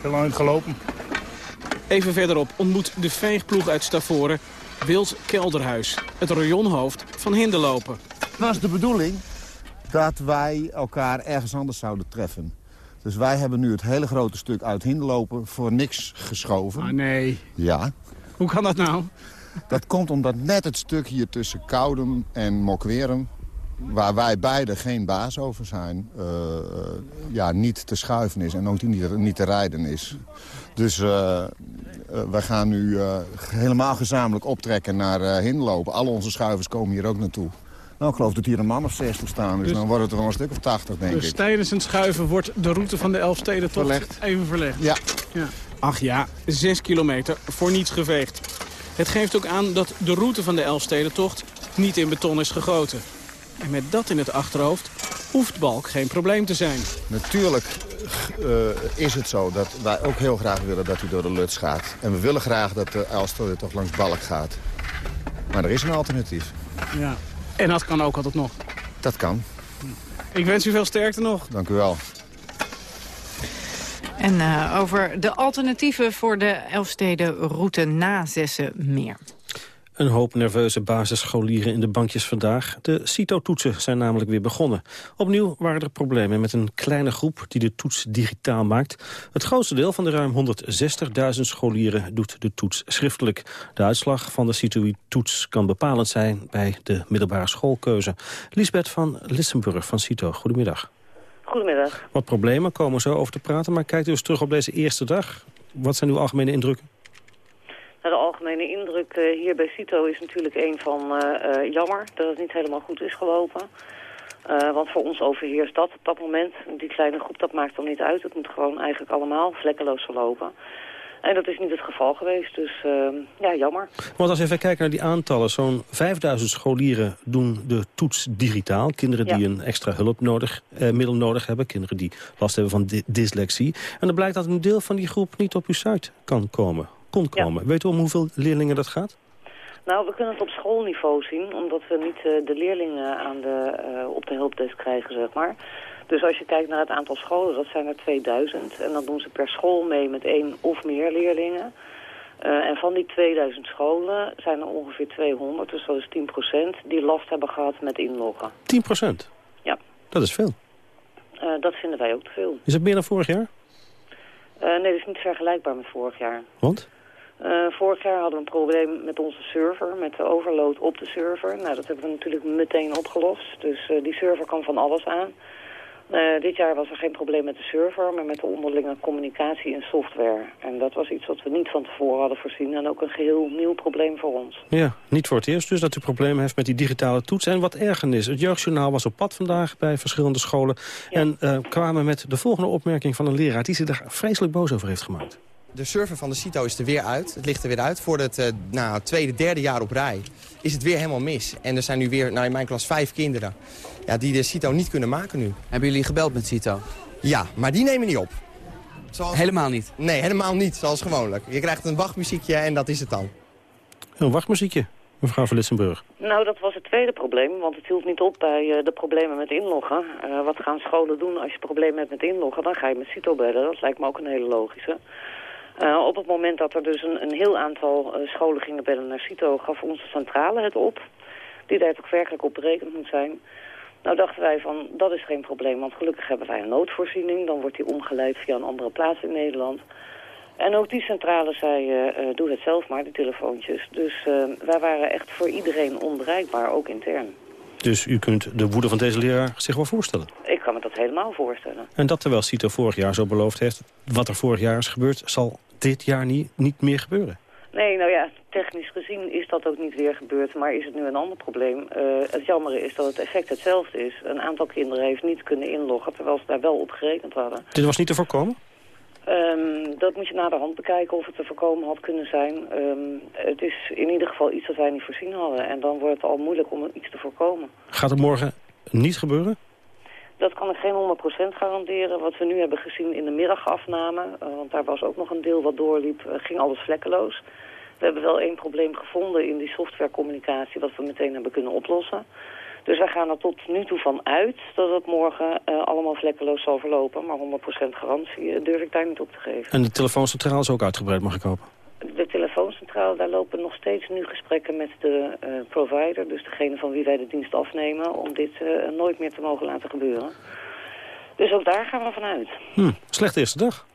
Speaker 21: Heel lang gelopen.
Speaker 17: Even verderop ontmoet de veegploeg uit Stavoren Wild Kelderhuis, het rayonhoofd van Hinderlopen.
Speaker 23: Het was de bedoeling dat wij elkaar ergens anders zouden treffen. Dus wij hebben nu het hele grote stuk uit Hinderlopen voor niks geschoven.
Speaker 17: Ah, nee.
Speaker 23: Ja.
Speaker 17: Hoe kan dat nou?
Speaker 23: Dat komt omdat net het stuk hier tussen Koudem en Mokweren waar wij beiden geen baas over zijn, uh, ja, niet te schuiven is en ook niet, niet te rijden is. Dus uh, wij gaan nu helemaal gezamenlijk optrekken naar Hinlopen. Al onze schuivers komen hier ook naartoe. Nou, ik geloof dat hier een man of 60 staan, dus, dus dan wordt het er wel een stuk of 80, denk
Speaker 17: dus
Speaker 23: ik.
Speaker 17: Dus tijdens het schuiven wordt de route van de Elfsteden toch verlegd. even verlegd?
Speaker 23: Ja.
Speaker 17: ja. Ach ja, 6 kilometer voor niets geveegd. Het geeft ook aan dat de route van de Elfstedentocht niet in beton is gegoten. En met dat in het achterhoofd hoeft Balk geen probleem te zijn.
Speaker 23: Natuurlijk uh, is het zo dat wij ook heel graag willen dat hij door de luts gaat. En we willen graag dat de Elster toch langs Balk gaat. Maar er is een alternatief.
Speaker 17: Ja. En dat kan ook altijd nog?
Speaker 23: Dat kan.
Speaker 17: Ik wens u veel sterkte nog.
Speaker 23: Dank u wel.
Speaker 9: En uh, over de alternatieven voor de Elfsteden-route na Zessen meer.
Speaker 8: Een hoop nerveuze basisscholieren in de bankjes vandaag. De CITO-toetsen zijn namelijk weer begonnen. Opnieuw waren er problemen met een kleine groep die de toets digitaal maakt. Het grootste deel van de ruim 160.000 scholieren doet de toets schriftelijk. De uitslag van de CITO-toets kan bepalend zijn bij de middelbare schoolkeuze. Lisbeth van Lissenburg van CITO, goedemiddag.
Speaker 24: Goedemiddag.
Speaker 8: Wat problemen komen zo over te praten, maar kijkt u eens terug op deze eerste dag. Wat zijn uw algemene indrukken?
Speaker 24: De algemene indruk uh, hier bij CITO is natuurlijk een van uh, uh, jammer dat het niet helemaal goed is gelopen. want voor ons overheerst dat op dat moment. Die kleine groep, dat maakt dan niet uit. Het moet gewoon eigenlijk allemaal vlekkeloos verlopen. En dat is niet het geval geweest, dus uh, ja, jammer.
Speaker 8: Want als we even kijken naar die aantallen, zo'n 5000 scholieren doen de toets digitaal. Kinderen die een extra hulp nodig, eh, middel nodig hebben, kinderen die last hebben van dy dyslexie. En dan blijkt dat een deel van die groep niet op uw site kan komen, kon komen. Weet u om hoeveel leerlingen dat gaat?
Speaker 24: Nou, we kunnen het op schoolniveau zien, omdat we niet uh, de leerlingen aan de, uh, op de hulpdesk krijgen, zeg maar. Dus als je kijkt naar het aantal scholen, dat zijn er 2000. En dan doen ze per school mee met één of meer leerlingen. Uh, en van die 2000 scholen zijn er ongeveer 200, dus dat is 10%, die last hebben gehad met inloggen.
Speaker 8: 10%?
Speaker 24: Ja.
Speaker 8: Dat is veel.
Speaker 24: Dat vinden wij ook te veel.
Speaker 8: Is het meer dan vorig jaar?
Speaker 24: Nee, dat is niet vergelijkbaar met vorig jaar.
Speaker 8: Want?
Speaker 24: Uh, vorig jaar hadden we een probleem met onze server, met de overload op de server. Nou, dat hebben we natuurlijk meteen opgelost. Dus uh, die server kan van alles aan. Uh, dit jaar was er geen probleem met de server, maar met de onderlinge communicatie en software. En dat was iets wat we niet van tevoren hadden voorzien en ook een geheel nieuw probleem voor ons.
Speaker 8: Ja, niet voor het eerst dus dat u problemen heeft met die digitale toets. En wat ergernis, het Jeugdjournaal was op pad vandaag bij verschillende scholen... Ja. en kwamen met de volgende opmerking van een leraar die zich er vreselijk boos over heeft gemaakt.
Speaker 25: De server van de CITO is er weer uit. Het ligt er weer uit. Voor het uh, nou, tweede, derde jaar op rij is het weer helemaal mis. En er zijn nu weer, nou in mijn klas, vijf kinderen ja, die de CITO niet kunnen maken nu.
Speaker 26: Hebben jullie gebeld met CITO?
Speaker 25: Ja, maar die nemen niet op.
Speaker 26: Zoals... Helemaal niet?
Speaker 25: Nee, helemaal niet, zoals gewoonlijk. Je krijgt een wachtmuziekje en dat is het dan.
Speaker 8: Een wachtmuziekje, mevrouw van Litsenburg.
Speaker 24: Nou, dat was het tweede probleem, want het hield niet op bij uh, de problemen met inloggen. Uh, wat gaan scholen doen als je problemen hebt met inloggen? Dan ga je met CITO bellen, dat lijkt me ook een hele logische. Uh, op het moment dat er dus een, een heel aantal uh, scholen gingen bellen naar CITO... gaf onze centrale het op, die daar toch werkelijk op berekend moet zijn. Nou dachten wij van, dat is geen probleem, want gelukkig hebben wij een noodvoorziening. Dan wordt die omgeleid via een andere plaats in Nederland. En ook die centrale zei, uh, doe het zelf maar, die telefoontjes. Dus wij waren echt voor iedereen onbereikbaar, ook intern.
Speaker 8: Dus u kunt de woede van deze leraar zich wel voorstellen?
Speaker 24: Ik kan me dat helemaal voorstellen.
Speaker 8: En dat terwijl CITO vorig jaar zo beloofd heeft... wat er vorig jaar is gebeurd, zal dit jaar niet, niet meer gebeuren?
Speaker 24: Nee, nou ja, technisch gezien is dat ook niet weer gebeurd, maar is het nu een ander probleem. Uh, het jammere is dat het effect hetzelfde is. Een aantal kinderen heeft niet kunnen inloggen, terwijl ze daar wel op gerekend hadden.
Speaker 8: Dit was niet te voorkomen?
Speaker 24: Um, dat moet je naar de hand bekijken of het te voorkomen had kunnen zijn. Um, het is in ieder geval iets dat wij niet voorzien hadden. En dan wordt het al moeilijk om iets te voorkomen.
Speaker 8: Gaat het morgen niet gebeuren?
Speaker 24: Dat kan ik geen 100% garanderen. Wat we nu hebben gezien in de middagafname, uh, want daar was ook nog een deel wat doorliep, uh, ging alles vlekkeloos. We hebben wel één probleem gevonden in die softwarecommunicatie wat we meteen hebben kunnen oplossen. Dus wij gaan er tot nu toe van uit dat het morgen uh, allemaal vlekkeloos zal verlopen. Maar 100% garantie durf ik daar niet op te geven.
Speaker 8: En de telefooncentrale is ook uitgebreid, mag ik hopen?
Speaker 24: De telefooncentrale, daar lopen nog steeds nu gesprekken met de uh, provider. Dus degene van wie wij de dienst afnemen. Om dit uh, nooit meer te mogen laten gebeuren. Dus ook daar gaan we vanuit.
Speaker 8: Hm, slechte eerste dag.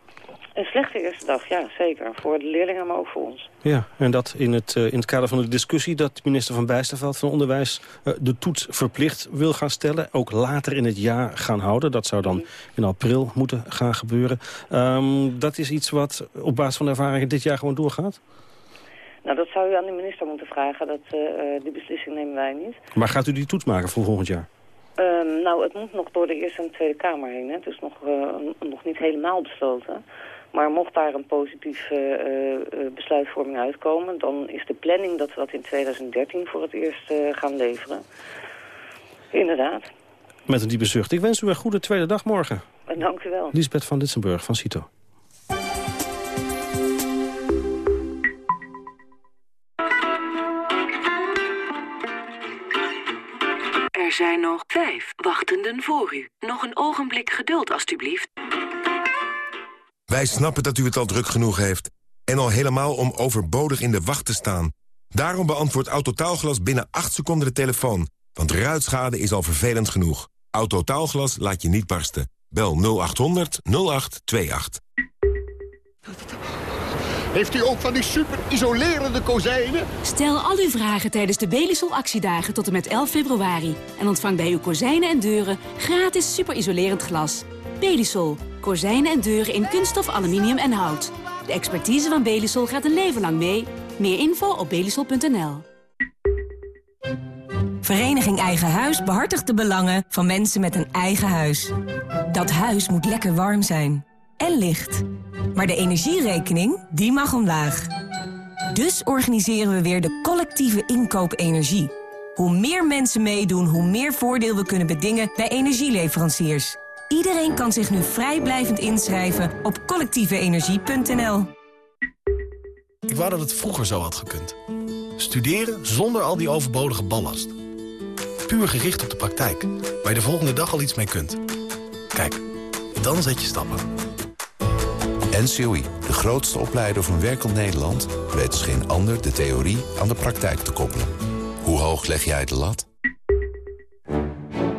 Speaker 24: Een slechte eerste dag, ja, zeker. Voor de leerlingen, maar ook voor ons.
Speaker 8: Ja, en dat in het, uh, in het kader van de discussie... dat minister Van Bijsterveld van Onderwijs uh, de toets verplicht wil gaan stellen. Ook later in het jaar gaan houden. Dat zou dan in april moeten gaan gebeuren. Um, dat is iets wat op basis van ervaringen dit jaar gewoon doorgaat?
Speaker 24: Nou, dat zou u aan de minister moeten vragen. Dat, uh, die beslissing nemen wij niet.
Speaker 8: Maar gaat u die toets maken voor volgend jaar?
Speaker 24: Um, nou, het moet nog door de Eerste en de Tweede Kamer heen. Hè. Het is nog, nog niet helemaal besloten. Maar mocht daar een positieve uh, uh, besluitvorming uitkomen... dan is de planning dat we dat in 2013 voor het eerst uh, gaan leveren. Inderdaad.
Speaker 8: Met een diepe zucht. Ik wens u een goede tweede dag morgen.
Speaker 24: Dank u wel.
Speaker 8: Lisbeth van Litsenburg van CITO.
Speaker 27: Er zijn nog vijf wachtenden voor u. Nog een ogenblik geduld, alstublieft.
Speaker 28: Wij snappen dat u het al druk genoeg heeft. En al helemaal om overbodig in de wacht te staan. Daarom beantwoordt Autotaalglas binnen 8 seconden de telefoon. Want ruitschade is al vervelend genoeg. Autotaalglas laat je niet barsten. Bel 0800 0828.
Speaker 29: Heeft u ook van die super isolerende kozijnen?
Speaker 30: Stel al uw vragen tijdens de Belisol actiedagen tot en met 11 februari. En ontvang bij uw kozijnen en deuren gratis super isolerend glas. Belisol. Kozijnen en deuren in kunststof, aluminium en hout. De expertise van Belisol gaat een leven lang mee. Meer info op belisol.nl.
Speaker 31: Vereniging Eigen Huis behartigt de belangen van mensen met een eigen huis. Dat huis moet lekker warm zijn. En licht. Maar de energierekening, die mag omlaag. Dus organiseren we weer de collectieve inkoop energie. Hoe meer mensen meedoen, hoe meer voordeel we kunnen bedingen bij energieleveranciers. Iedereen kan zich nu vrijblijvend inschrijven op collectieveenergie.nl.
Speaker 32: Ik wou dat het vroeger zo had gekund. Studeren zonder al die overbodige ballast. Puur gericht op de praktijk, waar je de volgende dag al iets mee kunt. Kijk, dan zet je stappen.
Speaker 33: NCOI, de grootste opleider van werkend Nederland... weet als geen ander de theorie aan de praktijk te koppelen. Hoe hoog leg jij de lat?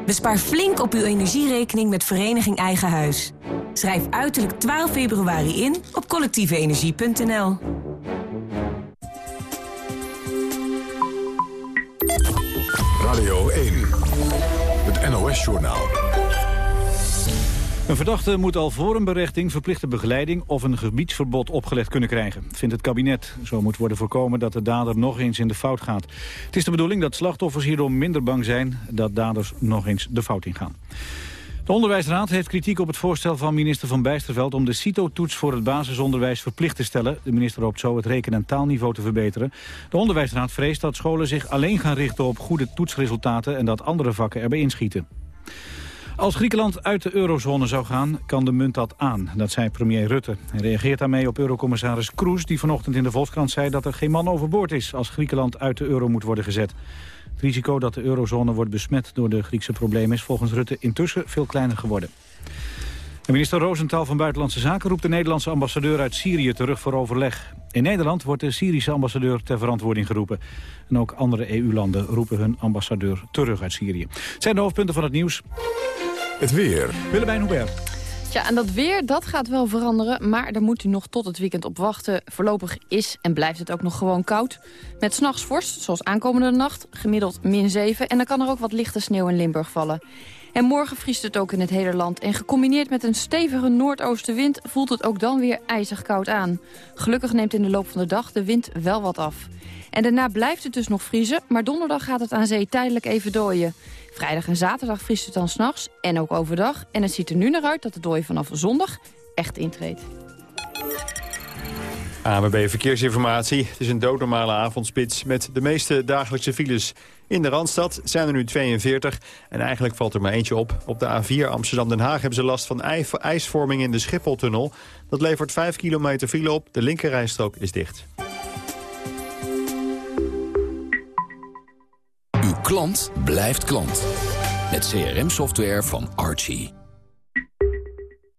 Speaker 31: Bespaar flink op uw energierekening met Vereniging Eigen Huis. Schrijf uiterlijk 12 februari in op collectieveenergie.nl.
Speaker 2: Een verdachte moet al voor een berechting verplichte begeleiding of een gebiedsverbod opgelegd kunnen krijgen, vindt het kabinet. Zo moet worden voorkomen dat de dader nog eens in de fout gaat. Het is de bedoeling dat slachtoffers hierdoor minder bang zijn dat daders nog eens de fout ingaan. De Onderwijsraad heeft kritiek op het voorstel van minister Van Bijsterveld... om de CITO-toets voor het basisonderwijs verplicht te stellen. De minister hoopt zo het reken- en taalniveau te verbeteren. De Onderwijsraad vreest dat scholen zich alleen gaan richten op goede toetsresultaten... en dat andere vakken erbij inschieten. Als Griekenland uit de eurozone zou gaan, kan de munt dat aan. Dat zei premier Rutte. Hij reageert daarmee op eurocommissaris Kroes... die vanochtend in de Volkskrant zei dat er geen man overboord is... als Griekenland uit de euro moet worden gezet. Het risico dat de eurozone wordt besmet door de Griekse problemen... is volgens Rutte intussen veel kleiner geworden. Minister Rosenthal van Buitenlandse Zaken roept de Nederlandse ambassadeur uit Syrië terug voor overleg. In Nederland wordt de Syrische ambassadeur ter verantwoording geroepen. En ook andere EU-landen roepen hun ambassadeur terug uit Syrië. Het zijn de hoofdpunten van het nieuws.
Speaker 1: Het weer.
Speaker 2: Willemijn Hubert.
Speaker 34: Ja, en dat weer, dat gaat wel veranderen, maar daar moet u nog tot het weekend op wachten. Voorlopig is en blijft het ook nog gewoon koud. Met s'nachts vorst, zoals aankomende nacht, gemiddeld min 7. En dan kan er ook wat lichte sneeuw in Limburg vallen. En morgen vriest het ook in het hele land. En gecombineerd met een stevige noordoostenwind voelt het ook dan weer ijzig koud aan. Gelukkig neemt in de loop van de dag de wind wel wat af. En daarna blijft het dus nog vriezen, maar donderdag gaat het aan zee tijdelijk even dooien. Vrijdag en zaterdag vriest het dan s'nachts en ook overdag. En het ziet er nu naar uit dat de dooi vanaf zondag echt intreedt.
Speaker 35: AMB Verkeersinformatie. Het is een doodnormale avondspits met de meeste dagelijkse files. In de Randstad zijn er nu 42 en eigenlijk valt er maar eentje op. Op de A4 Amsterdam-Den Haag hebben ze last van ijsvorming in de Schipholtunnel. Dat levert 5 kilometer file op. De linkerrijstrook is dicht.
Speaker 6: Uw klant blijft klant. Met CRM-software van Archie.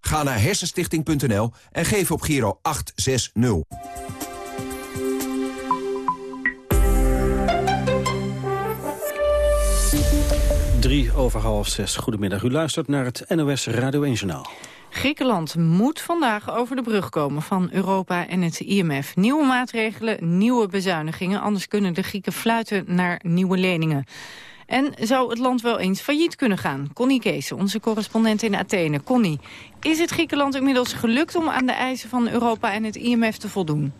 Speaker 28: Ga naar hersenstichting.nl en geef op Giro 860.
Speaker 8: Drie over half zes. Goedemiddag. U luistert naar het NOS Radio 1 Journaal.
Speaker 9: Griekenland moet vandaag over de brug komen van Europa en het IMF. Nieuwe maatregelen, nieuwe bezuinigingen. Anders kunnen de Grieken fluiten naar nieuwe leningen. En zou het land wel eens failliet kunnen gaan? Connie Kees, onze correspondent in Athene. Connie, is het Griekenland inmiddels gelukt om aan de eisen van Europa en het IMF te voldoen?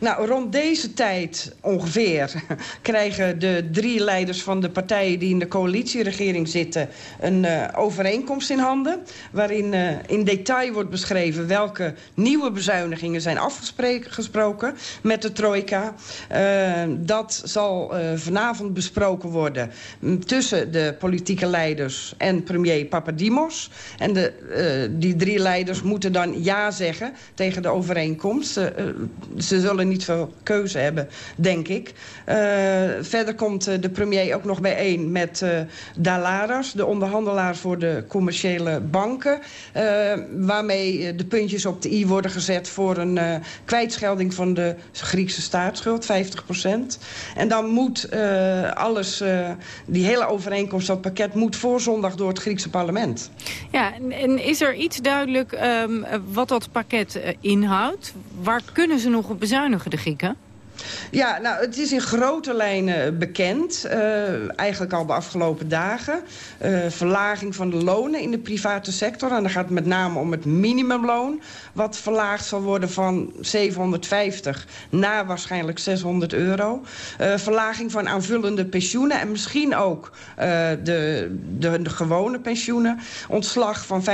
Speaker 36: Nou, rond deze tijd ongeveer krijgen de drie leiders van de partijen die in de coalitieregering zitten een uh, overeenkomst in handen. Waarin uh, in detail wordt beschreven welke nieuwe bezuinigingen zijn afgesproken met de trojka. Uh, dat zal vanavond besproken worden tussen de politieke leiders en premier Papadimos. En de, die drie leiders moeten dan ja zeggen tegen de overeenkomst. ze zullen niet veel keuze hebben, denk ik. Uh, verder komt uh, de premier ook nog bijeen met uh, Dalaras... de onderhandelaar voor de commerciële banken... waarmee de puntjes op de i worden gezet... voor een kwijtschelding van de Griekse staatsschuld, 50 procent. En dan moet alles, die hele overeenkomst, dat pakket... moet voor zondag door het Griekse parlement.
Speaker 9: Ja, en is er iets duidelijk um, wat dat pakket inhoudt? Waar kunnen ze nog op bezuinigen? de Grieken?
Speaker 36: Ja, nou, het is in grote lijnen bekend. Uh, eigenlijk al de afgelopen dagen. Uh, verlaging van de lonen in de private sector. En dan gaat het met name om het minimumloon. Wat verlaagd zal worden van 750 naar waarschijnlijk 600 euro. Uh, verlaging van aanvullende pensioenen. En misschien ook de, de, de, gewone pensioenen. Ontslag van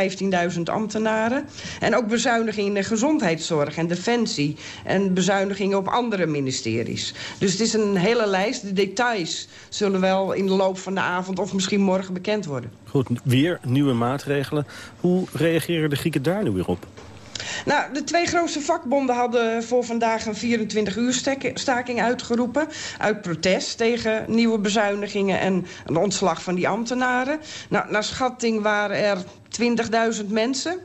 Speaker 36: 15.000 ambtenaren. En ook bezuiniging in de gezondheidszorg en defensie. En bezuinigingen op andere ministeries Dus het is een hele lijst. De details zullen wel in de loop van de avond of misschien morgen bekend worden.
Speaker 8: Goed, weer nieuwe maatregelen. Hoe reageren de Grieken daar nu weer op?
Speaker 36: Nou, de twee grootste vakbonden hadden voor vandaag een 24-uur staking uitgeroepen. Uit protest tegen nieuwe bezuinigingen en een ontslag van die ambtenaren. Nou, naar schatting waren er 20.000 mensen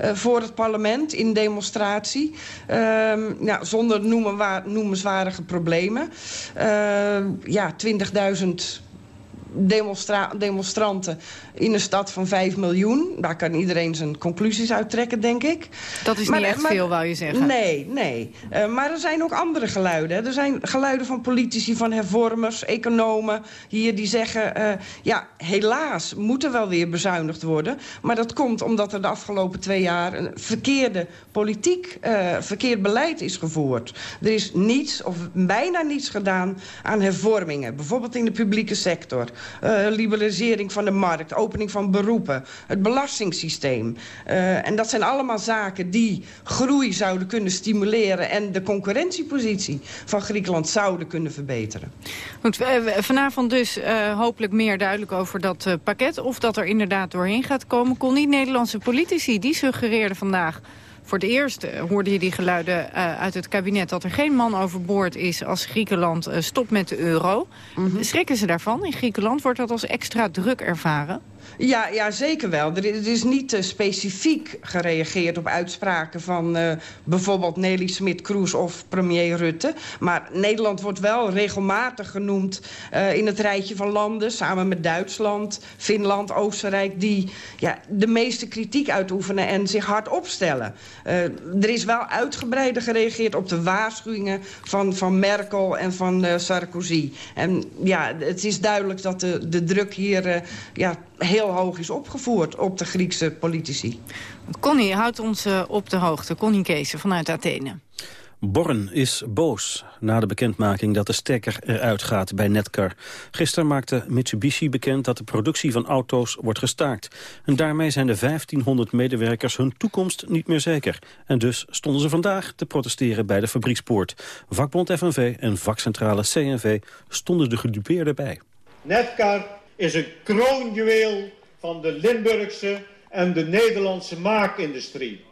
Speaker 36: uh, voor het parlement in demonstratie. Uh, zonder noemenswaardige problemen. Uh, ja, 20.000 demonstra demonstranten in een stad van 5 miljoen. Daar kan iedereen zijn conclusies uit trekken, denk ik.
Speaker 9: Dat is niet echt veel, wou je zeggen?
Speaker 36: Nee, nee. Uh, maar er zijn ook andere geluiden. Er zijn geluiden van politici, van hervormers, economen... hier die zeggen, uh, ja, helaas moet er wel weer bezuinigd worden. Maar dat komt omdat er de afgelopen twee jaar... een verkeerde politiek, uh, verkeerd beleid is gevoerd. Er is niets of bijna niets gedaan aan hervormingen. Bijvoorbeeld in de publieke sector. Liberalisering van de markt opening van beroepen, het belastingssysteem. Uh, en dat zijn allemaal zaken die groei zouden kunnen stimuleren... en de concurrentiepositie van Griekenland zouden kunnen verbeteren.
Speaker 9: Goed, vanavond dus uh, hopelijk meer duidelijk over dat uh, pakket... of dat er inderdaad doorheen gaat komen. Kon niet Nederlandse politici, die suggereerden vandaag... Voor het eerst hoorde je die geluiden uh, uit het kabinet... dat er geen man overboord is als Griekenland uh, stopt met de euro. Mm -hmm. Schrikken ze daarvan in Griekenland? Wordt dat als extra druk ervaren?
Speaker 36: Ja, ja zeker wel. Er is, niet uh, specifiek gereageerd op uitspraken van uh, bijvoorbeeld Nelly Smit-Kroes of premier Rutte. Maar Nederland wordt wel regelmatig genoemd uh, in het rijtje van landen... samen met Duitsland, Finland, Oostenrijk... die ja, de meeste kritiek uitoefenen en zich hard opstellen. er is wel uitgebreider gereageerd op de waarschuwingen van, van Merkel en van Sarkozy. En ja, het is duidelijk dat de, de druk hier ja, heel hoog is opgevoerd op de Griekse politici.
Speaker 9: Connie houdt ons uh, op de hoogte. Connie Kees vanuit Athene.
Speaker 8: Born is boos na de bekendmaking dat de stekker eruit gaat bij Netcar. Gisteren maakte Mitsubishi bekend dat de productie van auto's wordt gestaakt. En daarmee zijn de 1500 medewerkers hun toekomst niet meer zeker. En dus stonden ze vandaag te protesteren bij de fabriekspoort. Vakbond FNV en vakcentrale CNV stonden de gedupeerden bij.
Speaker 37: Netcar is een kroonjuweel van de Limburgse en de Nederlandse maakindustrie.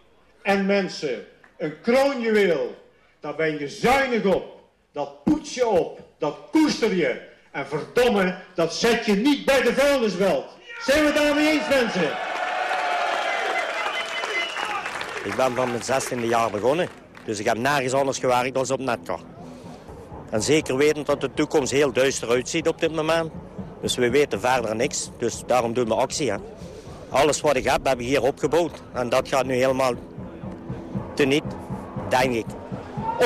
Speaker 37: En mensen, een kroonjuweel, daar ben je zuinig op. Dat poets je op, dat koester je. En verdomme, dat zet je niet bij de vuilnisbelt. Zijn we daarmee eens, mensen?
Speaker 38: Ik ben van mijn 16e jaar begonnen. Dus ik heb nergens anders gewerkt dan op Netcar. En zeker wetend dat de toekomst heel duister uitziet op dit moment. Dus we weten verder niks. Dus daarom doen we actie. Hè. Alles wat ik heb, heb ik hier opgebouwd. En dat gaat nu helemaal teniet, denk ik.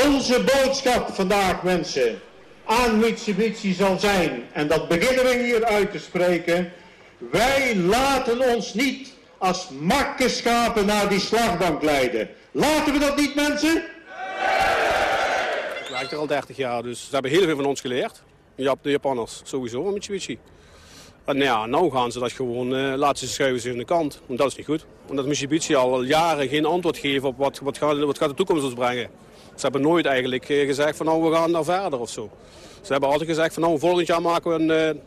Speaker 37: Onze boodschap vandaag, mensen, aan Mitsubishi zal zijn... en dat beginnen we hier uit te spreken... wij laten ons niet als makkenschapen naar die slagbank leiden. Laten we dat niet, mensen?
Speaker 39: Ik werk er al 30 jaar, dus ze hebben heel veel van ons geleerd. Jap, de Japanners, sowieso, met Mitsubishi. En nou ja, nou gaan ze dat gewoon, uh, laten ze schuiven ze in de kant. Want dat is niet goed. Omdat Mitsubishi al jaren geen antwoord geeft op wat, wat, gaat, wat gaat de toekomst ons brengen. Ze hebben nooit eigenlijk eh, gezegd van nou we gaan daar verder of zo. Ze hebben altijd gezegd van nou volgend jaar maken we een, uh,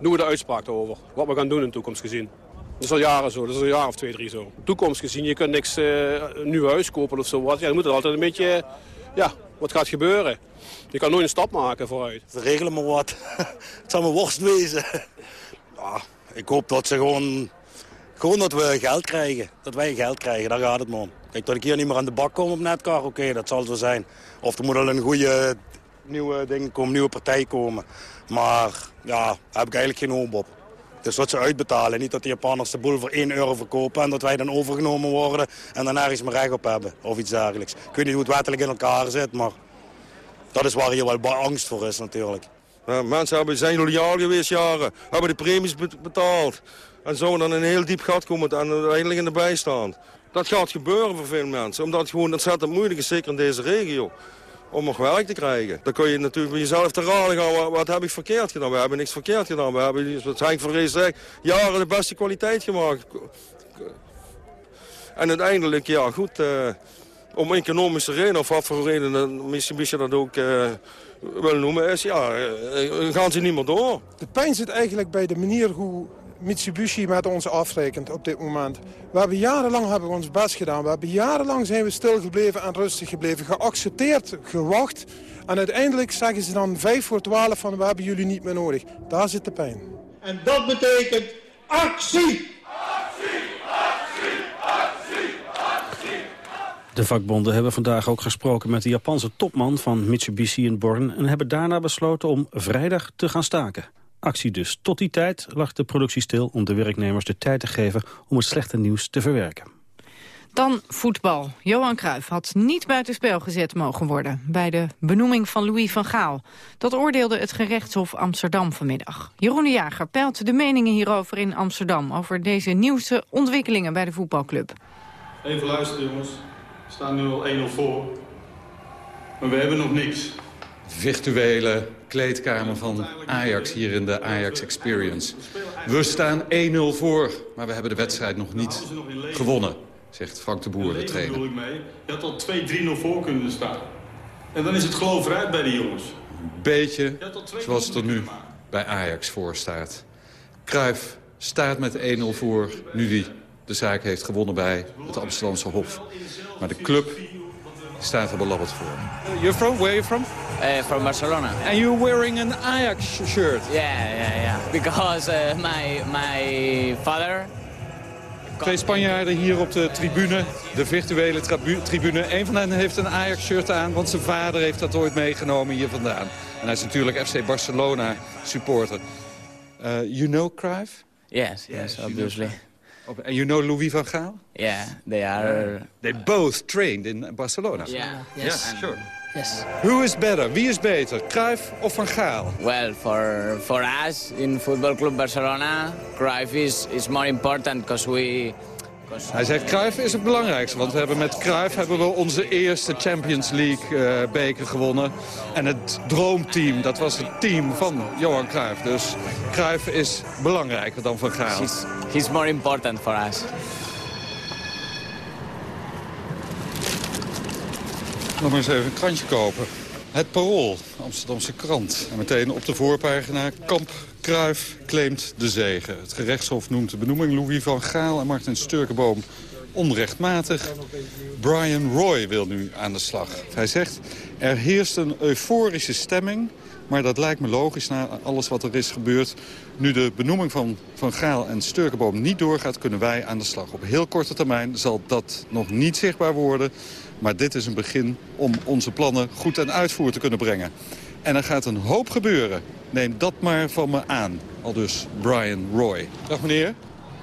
Speaker 39: doen we de uitspraak erover. Wat we gaan doen in de toekomst gezien. Dat is al jaren zo, dat is al een jaar of twee, drie zo. Toekomst gezien, je kunt niks uh, nieuw huis kopen of zo. Wat. Ja, dan moet er altijd een beetje, ja, wat gaat gebeuren. Je kan nooit een stap maken vooruit.
Speaker 40: Ze regelen maar wat. het zal me worst wezen. Ja, ik hoop dat ze gewoon, gewoon dat we geld krijgen. Dat wij geld krijgen, daar gaat het om. Kijk, dat ik hier niet meer aan de bak kom op Netcar, oké, dat zal wel zijn. Of er moet al een goede nieuwe ding komen, nieuwe partij komen. Maar ja, daar heb ik eigenlijk geen hoop op. Dus dat ze uitbetalen. Niet dat de Japanners de boel voor 1 euro verkopen... en dat wij dan overgenomen worden en dan ergens maar recht op hebben. Of iets dergelijks. Ik weet niet hoe het wettelijk in elkaar zit, maar dat is waar hier wel angst voor is natuurlijk.
Speaker 28: Ja, mensen hebben, zijn loyaal geweest jaren, hebben de premies be- betaald. En zo dan een heel diep gat komen en uiteindelijk in de bijstand. Dat gaat gebeuren voor veel mensen, omdat het gewoon ontzettend moeilijk is, zeker in deze regio. Om nog werk te krijgen. Dan kun je natuurlijk bij jezelf te raden gaan, wat, heb ik verkeerd gedaan? We hebben niks verkeerd gedaan. We hebben, wat Henk van Rees zegt, jaren de beste kwaliteit gemaakt. En uiteindelijk, ja goed, eh, om economische reden of wat voor reden Mitsubishi dat ook uh, wil noemen, is ja, uh, gaan ze niet meer door.
Speaker 41: De pijn zit eigenlijk bij de manier hoe Mitsubishi met ons afrekent op dit moment. We hebben jarenlang hebben we ons best gedaan. We hebben jarenlang zijn we stilgebleven en rustig gebleven. Geaccepteerd, gewacht. En uiteindelijk zeggen ze dan 5 voor 12 van we hebben jullie niet meer nodig. Daar zit de pijn.
Speaker 37: En dat betekent actie!
Speaker 8: De vakbonden hebben vandaag ook gesproken met de Japanse topman van Mitsubishi in Born... en hebben daarna besloten om vrijdag te gaan staken. Actie dus. Tot die tijd lag de productie stil om de werknemers de tijd te geven... om het slechte nieuws te verwerken.
Speaker 9: Dan voetbal. Johan Cruijff had niet buitenspel gezet mogen worden... bij de benoeming van Louis van Gaal. Dat oordeelde het gerechtshof Amsterdam vanmiddag. Jeroen de Jager peilt de meningen hierover in Amsterdam... over deze nieuwste ontwikkelingen bij de voetbalclub.
Speaker 42: Even luisteren jongens. We staan nu al 1-0 voor. Maar we hebben nog niks.
Speaker 43: Virtuele kleedkamer van Ajax hier in de Ajax Experience. We staan 1-0 voor, maar we hebben de wedstrijd nog niet gewonnen, zegt Frank de Boer, de trainer.
Speaker 42: Ik mee. Je had al 2-3-0 voor kunnen staan. En dan is het geloof eruit bij de jongens.
Speaker 43: Een beetje zoals het er nu bij Ajax voor staat. Cruijff staat met 1-0 voor, nu hij de zaak heeft gewonnen bij het Amsterdamse Hof. Maar de club staat er belabberd voor.
Speaker 44: You're from? Where are you from?
Speaker 45: Uh, from Barcelona.
Speaker 44: And you're wearing an Ajax shirt?
Speaker 45: Yeah, yeah, yeah. Because uh, my, my father...
Speaker 43: Twee Spanjaarden hier op de tribune, de virtuele tribune. Een van hen heeft een Ajax-shirt aan, want zijn vader heeft dat ooit meegenomen hier vandaan. En hij is natuurlijk FC Barcelona supporter. Uh, you know Cruyff?
Speaker 45: Yes, yes, obviously.
Speaker 43: And you know Louis van Gaal?
Speaker 45: Yeah, they are...
Speaker 43: Uh, they both trained in Barcelona.
Speaker 45: Yeah, yes.
Speaker 43: Yeah, sure.
Speaker 45: Yes.
Speaker 43: Who is better? Wie is beter? Cruyff of Van Gaal?
Speaker 45: Well, for for us in Football Club Barcelona, Cruyff is is more important because we
Speaker 43: hij zegt Cruyff is het belangrijkste, want we hebben met Cruyff hebben we onze eerste Champions League uh, beker gewonnen. En het droomteam, dat was het team van Johan Cruyff. Dus Cruyff is belangrijker dan Van Gaal.
Speaker 45: He's, he's more important for us.
Speaker 43: Nog maar eens even een krantje kopen. Het Parool, Amsterdamse krant. En meteen op de voorpagina Kamp Kruif claimt de zegen. Het gerechtshof noemt de benoeming Louis van Gaal en Martin Sturkenboom onrechtmatig. Brian Roy wil nu aan de slag. Hij zegt, er heerst een euforische stemming... maar dat lijkt me logisch na alles wat er is gebeurd. Nu de benoeming van Van Gaal en Sturkenboom niet doorgaat... kunnen wij aan de slag. Op heel korte termijn zal dat nog niet zichtbaar worden... Maar dit is een begin om onze plannen goed ten uitvoer te kunnen brengen. En er gaat een hoop gebeuren. Neem dat maar van me aan. Al dus Brian Roy. Dag meneer.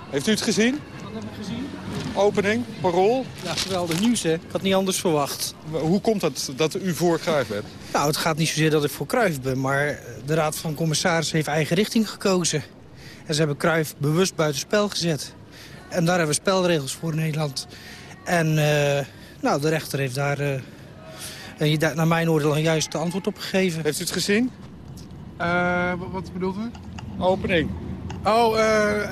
Speaker 43: Heeft u het gezien?
Speaker 46: Wat heb ik gezien?
Speaker 43: Opening, parool.
Speaker 46: Ja, geweldig nieuws hè. Ik had niet anders verwacht.
Speaker 43: Hoe komt het dat u voor Cruijff bent?
Speaker 46: Nou, het gaat niet zozeer dat ik voor Cruijff ben. Maar de Raad van Commissarissen heeft eigen richting gekozen. En ze hebben Cruijff bewust buitenspel gezet. En daar hebben we spelregels voor in Nederland. En... Uh, nou, de rechter heeft daar uh, naar mijn oordeel een juiste antwoord op gegeven.
Speaker 43: Heeft u het gezien?
Speaker 46: Uh, wat bedoelt u?
Speaker 43: Opening.
Speaker 46: Oh, uh,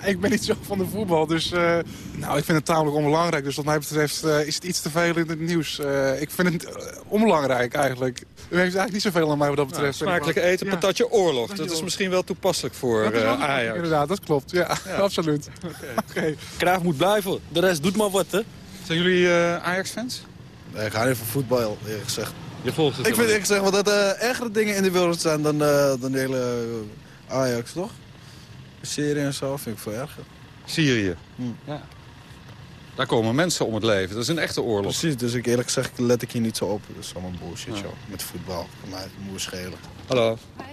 Speaker 46: ik ben niet zo van de voetbal, dus uh, nou, ik vind het tamelijk onbelangrijk. Dus wat mij betreft uh, is het iets te veel in het nieuws. Uh, ik vind het onbelangrijk eigenlijk. U heeft eigenlijk niet zoveel aan mij wat dat betreft.
Speaker 43: Nou, smakelijk eten, ja. patatje oorlog. Dat is misschien wel toepasselijk voor Ajax.
Speaker 46: Inderdaad, dat klopt. Ja, ja. absoluut.
Speaker 45: Okay. okay. Graag moet blijven. De rest doet maar wat, hè.
Speaker 43: Zijn jullie Ajax-fans?
Speaker 46: Nee, ik ga even voetbal, eerlijk gezegd.
Speaker 43: Je volgt het
Speaker 46: Ik vind eerlijk gezegd wel dat er uh, ergere dingen in de wereld zijn dan, uh, dan de hele uh, Ajax, toch? Syrië en zo vind ik veel erger.
Speaker 43: Syrië? Hm. Ja. Daar komen mensen om het leven. Dat is een echte oorlog.
Speaker 46: Precies, dus ik eerlijk gezegd let ik hier niet zo op. Dat is allemaal bullshit, ja. joh. Met voetbal. Voor mij moet schelen.
Speaker 43: Hallo. Hi.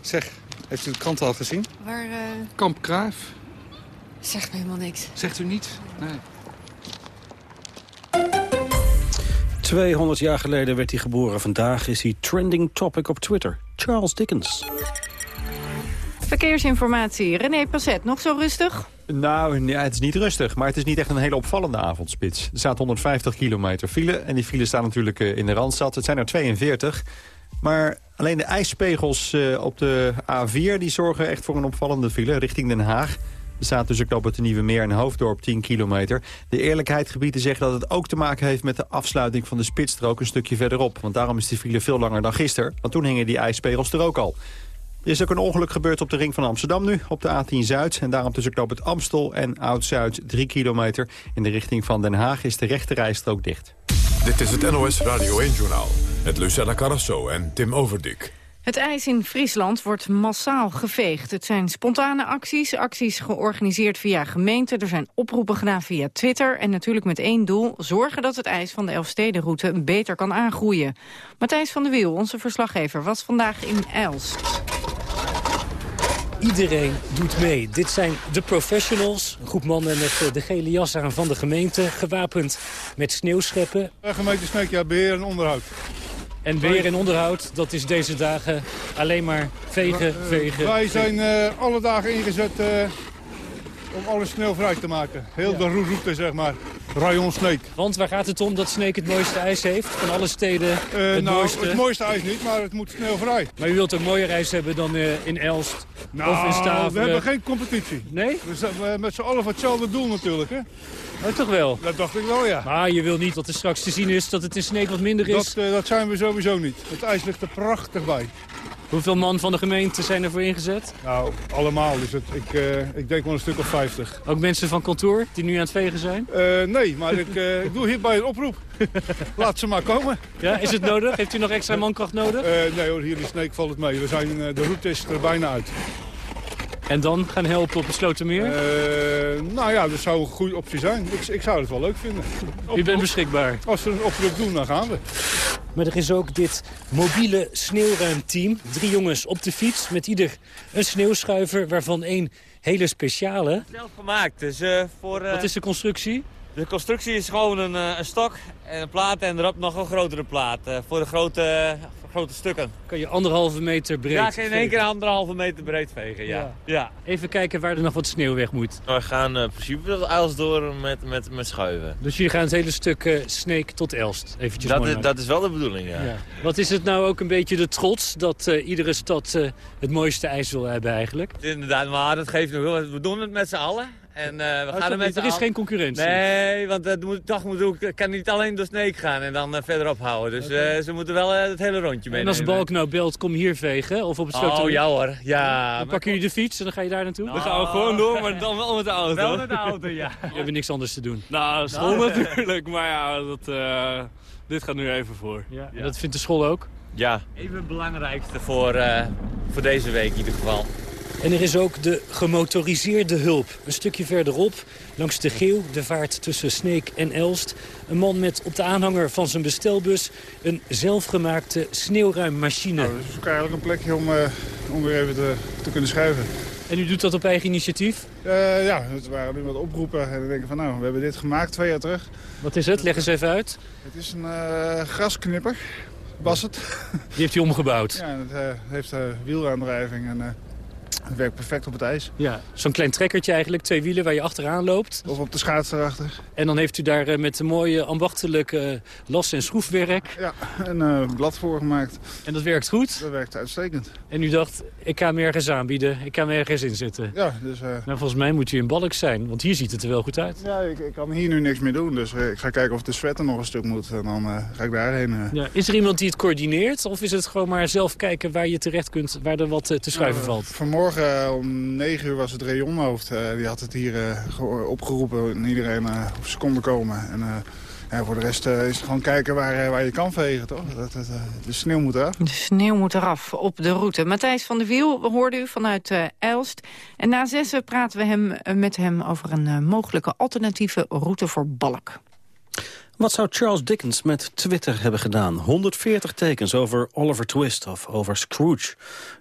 Speaker 43: Zeg, heeft u de krant al gezien?
Speaker 47: Waar?
Speaker 43: Kamp Kruif.
Speaker 47: Zegt me helemaal niks.
Speaker 43: Zegt u niet? Nee.
Speaker 8: 200 jaar geleden werd hij geboren. Vandaag is hij trending topic op Twitter. Charles Dickens.
Speaker 9: Verkeersinformatie. René Passet, nog zo rustig?
Speaker 35: Nou, ja, het is niet rustig, maar het is niet echt een hele opvallende avondspits. Er staat 150 kilometer file en die file staan natuurlijk eh, in de Randstad. Het zijn er 42. Maar alleen de ijspegels eh, op de A4 die zorgen echt voor een opvallende file richting Den Haag. Er staat tussen Knoop het Nieuwe Meer en Hoofddorp 10 kilometer. De eerlijkheid gebied te zeggen dat het ook te maken heeft met de afsluiting van de spitsstrook een stukje verderop. Want daarom is die file veel langer dan gisteren. Want toen hingen die ijspegels er ook al. Er is ook een ongeluk gebeurd op de ring van Amsterdam nu, op de A10 Zuid. En daarom tussen knoop Amstel en Oud-Zuid 3 kilometer. In de richting van Den Haag is de rechte rijstrook dicht.
Speaker 48: Dit is het NOS Radio 1-journaal met Lucella Carrasso en Tim Overdik.
Speaker 9: Het ijs in Friesland wordt massaal geveegd. Het zijn spontane acties, acties georganiseerd via gemeenten. Er zijn oproepen gedaan via Twitter. En natuurlijk met één doel, zorgen dat het ijs van de Elfstedenroute beter kan aangroeien. Matthijs van der Wiel, onze verslaggever, was vandaag in Elst.
Speaker 49: Iedereen doet mee. Dit zijn de professionals. Een groep mannen met eh, de gele jas aan van de gemeente. Gewapend met sneeuwscheppen.
Speaker 50: Gemeente Sneek, ja, beheer en onderhoud.
Speaker 49: En beheer en onderhoud, dat is deze dagen alleen maar vegen,
Speaker 50: Uh,
Speaker 49: vegen.
Speaker 50: wij zijn uh, alle dagen ingezet uh, om alles sneeuw vrij te maken. Heel ja. de route, zeg maar. Rayon Sneek.
Speaker 49: Want waar gaat het om dat Sneek het mooiste ijs heeft? Van alle steden het
Speaker 50: nou,
Speaker 49: mooiste?
Speaker 50: het mooiste ijs niet, maar het moet sneeuwvrij.
Speaker 49: Maar u wilt ook mooier ijs hebben dan in Elst
Speaker 50: nou,
Speaker 49: of in Staveren?
Speaker 50: we hebben geen competitie.
Speaker 49: Nee?
Speaker 50: We zijn met z'n allen voor hetzelfde doel natuurlijk, hè?
Speaker 49: Toch wel?
Speaker 50: Dat dacht ik wel, ja.
Speaker 49: Maar je wil niet dat er straks te zien is dat het in Sneek wat minder is?
Speaker 50: Dat, uh, dat zijn we sowieso niet. Het ijs ligt er prachtig bij.
Speaker 49: Hoeveel man van de gemeente zijn er voor ingezet?
Speaker 50: Nou, allemaal is het. Ik, uh, ik denk wel een stuk of 50.
Speaker 49: Ook mensen van kantoor die nu aan het vegen zijn?
Speaker 50: Uh, nee, maar ik, ik doe hierbij een oproep. Laat ze maar komen.
Speaker 49: Ja, is het nodig? Heeft u nog extra mankracht nodig?
Speaker 50: nee hoor, hier in Sneek valt het mee. We zijn, de route is er bijna uit.
Speaker 49: En dan gaan helpen op het Slotermeer?
Speaker 50: Uh, nou ja, dat zou een goede optie zijn. Ik, ik zou het wel leuk vinden.
Speaker 49: Op, U bent beschikbaar?
Speaker 50: Als we een oproep doen, dan gaan we.
Speaker 49: Maar er is ook dit mobiele sneeuwruimteam. Drie jongens op de fiets met ieder een sneeuwschuiver... waarvan één hele speciale.
Speaker 47: Zelf gemaakt, dus uh, voor... Uh...
Speaker 49: Wat is de constructie?
Speaker 47: De constructie is gewoon een, een stok en een plaat en erop nog een grotere plaat. voor de grote, grote stukken.
Speaker 49: Kan je anderhalve meter breed
Speaker 47: Ja, kan je in één keer anderhalve meter breed vegen, ja. ja. ja.
Speaker 49: Even kijken waar er nog wat sneeuw weg moet.
Speaker 47: We gaan in principe door met, met, met schuiven.
Speaker 49: Dus jullie gaan het hele stuk uh, Sneek tot Elst? Eventjes
Speaker 47: dat, is, dat is wel de bedoeling, ja. ja.
Speaker 49: Wat is het nou ook een beetje de trots dat uh, iedere stad uh, het mooiste ijs wil hebben eigenlijk?
Speaker 47: Inderdaad, maar dat geeft nog wel. We doen het met z'n allen. En, uh, we
Speaker 49: oh,
Speaker 47: gaan er, met
Speaker 49: er is geen concurrentie?
Speaker 47: Nee, want het moet, toch moet ook, kan niet alleen door Sneek gaan en dan uh, verderop houden. Dus okay. uh, ze moeten wel het hele rondje meenemen.
Speaker 49: En als Balk nou belt, kom hier vegen? Of op het
Speaker 47: Oh ja hoor, ja.
Speaker 49: Dan pakken jullie de fiets en dan ga je daar naartoe?
Speaker 47: Dan gaan we gewoon door, maar dan wel met de auto. Wel met de auto, ja.
Speaker 49: We hebben niks anders te doen.
Speaker 47: Nou, school nou. natuurlijk, maar ja, dat, dit gaat nu even voor.
Speaker 49: Ja. En dat vindt de school ook?
Speaker 47: Ja, even het belangrijkste voor, voor deze week in ieder geval.
Speaker 49: En er is ook de gemotoriseerde hulp. Een stukje verderop, langs de Geeuw, de vaart tussen Sneek en Elst. Een man met op de aanhanger van zijn bestelbus een zelfgemaakte sneeuwruimmachine.
Speaker 50: Nou, dat is eigenlijk een plekje om, uh, om weer even te, te, kunnen schuiven.
Speaker 49: En u doet dat op eigen initiatief?
Speaker 50: Uh, ja, het waren nu wat oproepen. En dan denken van nou, we hebben dit gemaakt twee jaar terug.
Speaker 49: Wat is het? Leg eens even uit.
Speaker 50: Het is een uh, grasknipper, was het.
Speaker 49: Die heeft u omgebouwd?
Speaker 50: Ja, het heeft wielaandrijving en het werkt perfect op het ijs.
Speaker 49: Ja, zo'n klein trekkertje eigenlijk, twee wielen waar je achteraan loopt.
Speaker 50: Of op de schaats erachter.
Speaker 49: En dan heeft u daar uh, met een mooie ambachtelijke las- en schroefwerk...
Speaker 50: Ja, een uh, blad voor gemaakt.
Speaker 49: En dat werkt goed?
Speaker 50: Dat werkt uitstekend.
Speaker 49: En u dacht, ik ga hem ergens aanbieden, ik kan hem ergens inzetten.
Speaker 50: Ja, dus... Uh...
Speaker 49: Nou, volgens mij moet u in balk zijn, want hier ziet het er wel goed uit.
Speaker 50: Ja, ik, ik kan hier nu niks meer doen, dus ik ga kijken of de sweater nog een stuk moet. En dan ga ik daarheen.
Speaker 49: Ja, is er iemand die het coördineert, of is het gewoon maar zelf kijken waar je terecht kunt, waar er wat te schuiven valt?
Speaker 50: Vanmorgen om 9 uur was het rayonhoofd. Uh, die had het hier uh, opgeroepen en iedereen uh, op ze konden komen. En voor de rest is het gewoon kijken waar, waar je kan vegen, toch? Dat, de sneeuw moet eraf.
Speaker 9: De sneeuw moet eraf op de route. Matthijs van der Wiel hoorde u vanuit Elst. En na zessen praten we hem, met hem over een mogelijke alternatieve route voor Balk.
Speaker 8: Wat zou Charles Dickens met Twitter hebben gedaan? 140 tekens over Oliver Twist of over Scrooge.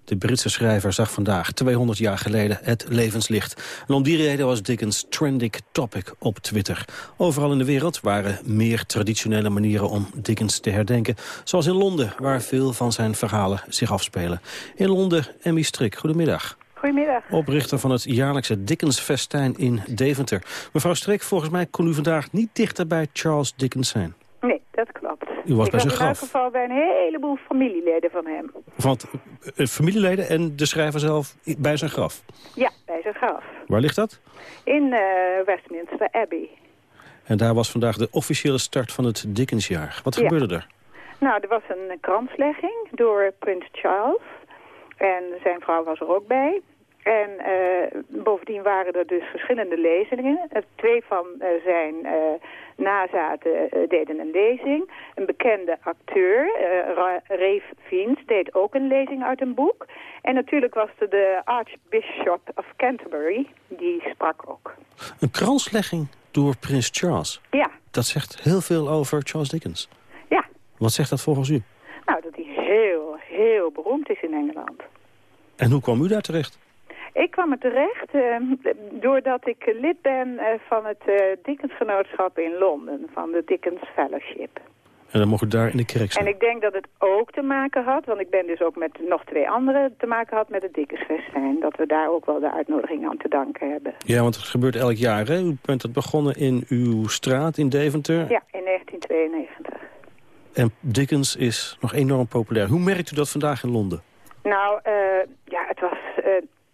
Speaker 8: De Britse schrijver zag vandaag, 200 jaar geleden, het levenslicht. En om die reden was Dickens trending topic op Twitter. Overal in de wereld waren meer traditionele manieren om Dickens te herdenken. Zoals in Londen, waar veel van zijn verhalen zich afspelen. In Londen, Emmy Strik, goedemiddag.
Speaker 51: Goedemiddag.
Speaker 8: Oprichter van het jaarlijkse Dickens-festijn in Deventer. Mevrouw Strik, volgens mij kon u vandaag niet dichter bij Charles Dickens zijn.
Speaker 51: Nee, dat klopt.
Speaker 8: U was
Speaker 51: ik
Speaker 8: bij zijn
Speaker 51: was in elk
Speaker 8: graf.
Speaker 51: geval bij een heleboel familieleden van hem.
Speaker 8: Van het, eh, familieleden en de schrijver zelf bij zijn graf.
Speaker 51: Ja, bij zijn graf.
Speaker 8: Waar ligt dat?
Speaker 51: In eh, Westminster Abbey.
Speaker 8: En daar was vandaag de officiële start van het Dickensjaar. Wat
Speaker 51: Ja.
Speaker 8: gebeurde er?
Speaker 51: Nou, er was een kranslegging door prins Charles. En zijn vrouw was er ook bij. En eh, bovendien waren er dus verschillende lezingen. Eh, twee van eh, zijn eh, nazaten deden een lezing. Een bekende acteur, Ralph Fiennes, deed ook een lezing uit een boek. En natuurlijk was er de Archbishop of Canterbury, die sprak ook.
Speaker 8: Een kranslegging door prins Charles.
Speaker 51: Ja,
Speaker 8: Dat zegt heel veel over Charles Dickens.
Speaker 51: ja.
Speaker 8: Wat zegt dat volgens u?
Speaker 51: Nou, dat hij heel, heel beroemd is in Engeland.
Speaker 8: En hoe kwam u daar terecht?
Speaker 51: Ik kwam er terecht eh, doordat ik lid ben eh, van het eh Dickensgenootschap in Londen, van de Dickens Fellowship.
Speaker 8: En dan mocht u daar in de kerk staan.
Speaker 51: En ik denk dat het ook te maken had, want ik ben dus ook met nog twee anderen te maken had met het Dickensfestijn. Dat we daar ook wel de uitnodiging aan te danken hebben.
Speaker 8: Ja, want het gebeurt elk jaar, hè? U bent het begonnen in uw straat in Deventer.
Speaker 51: Ja, in 1992.
Speaker 8: En Dickens is nog enorm populair. Hoe merkt u dat vandaag in Londen?
Speaker 51: Nou, ja,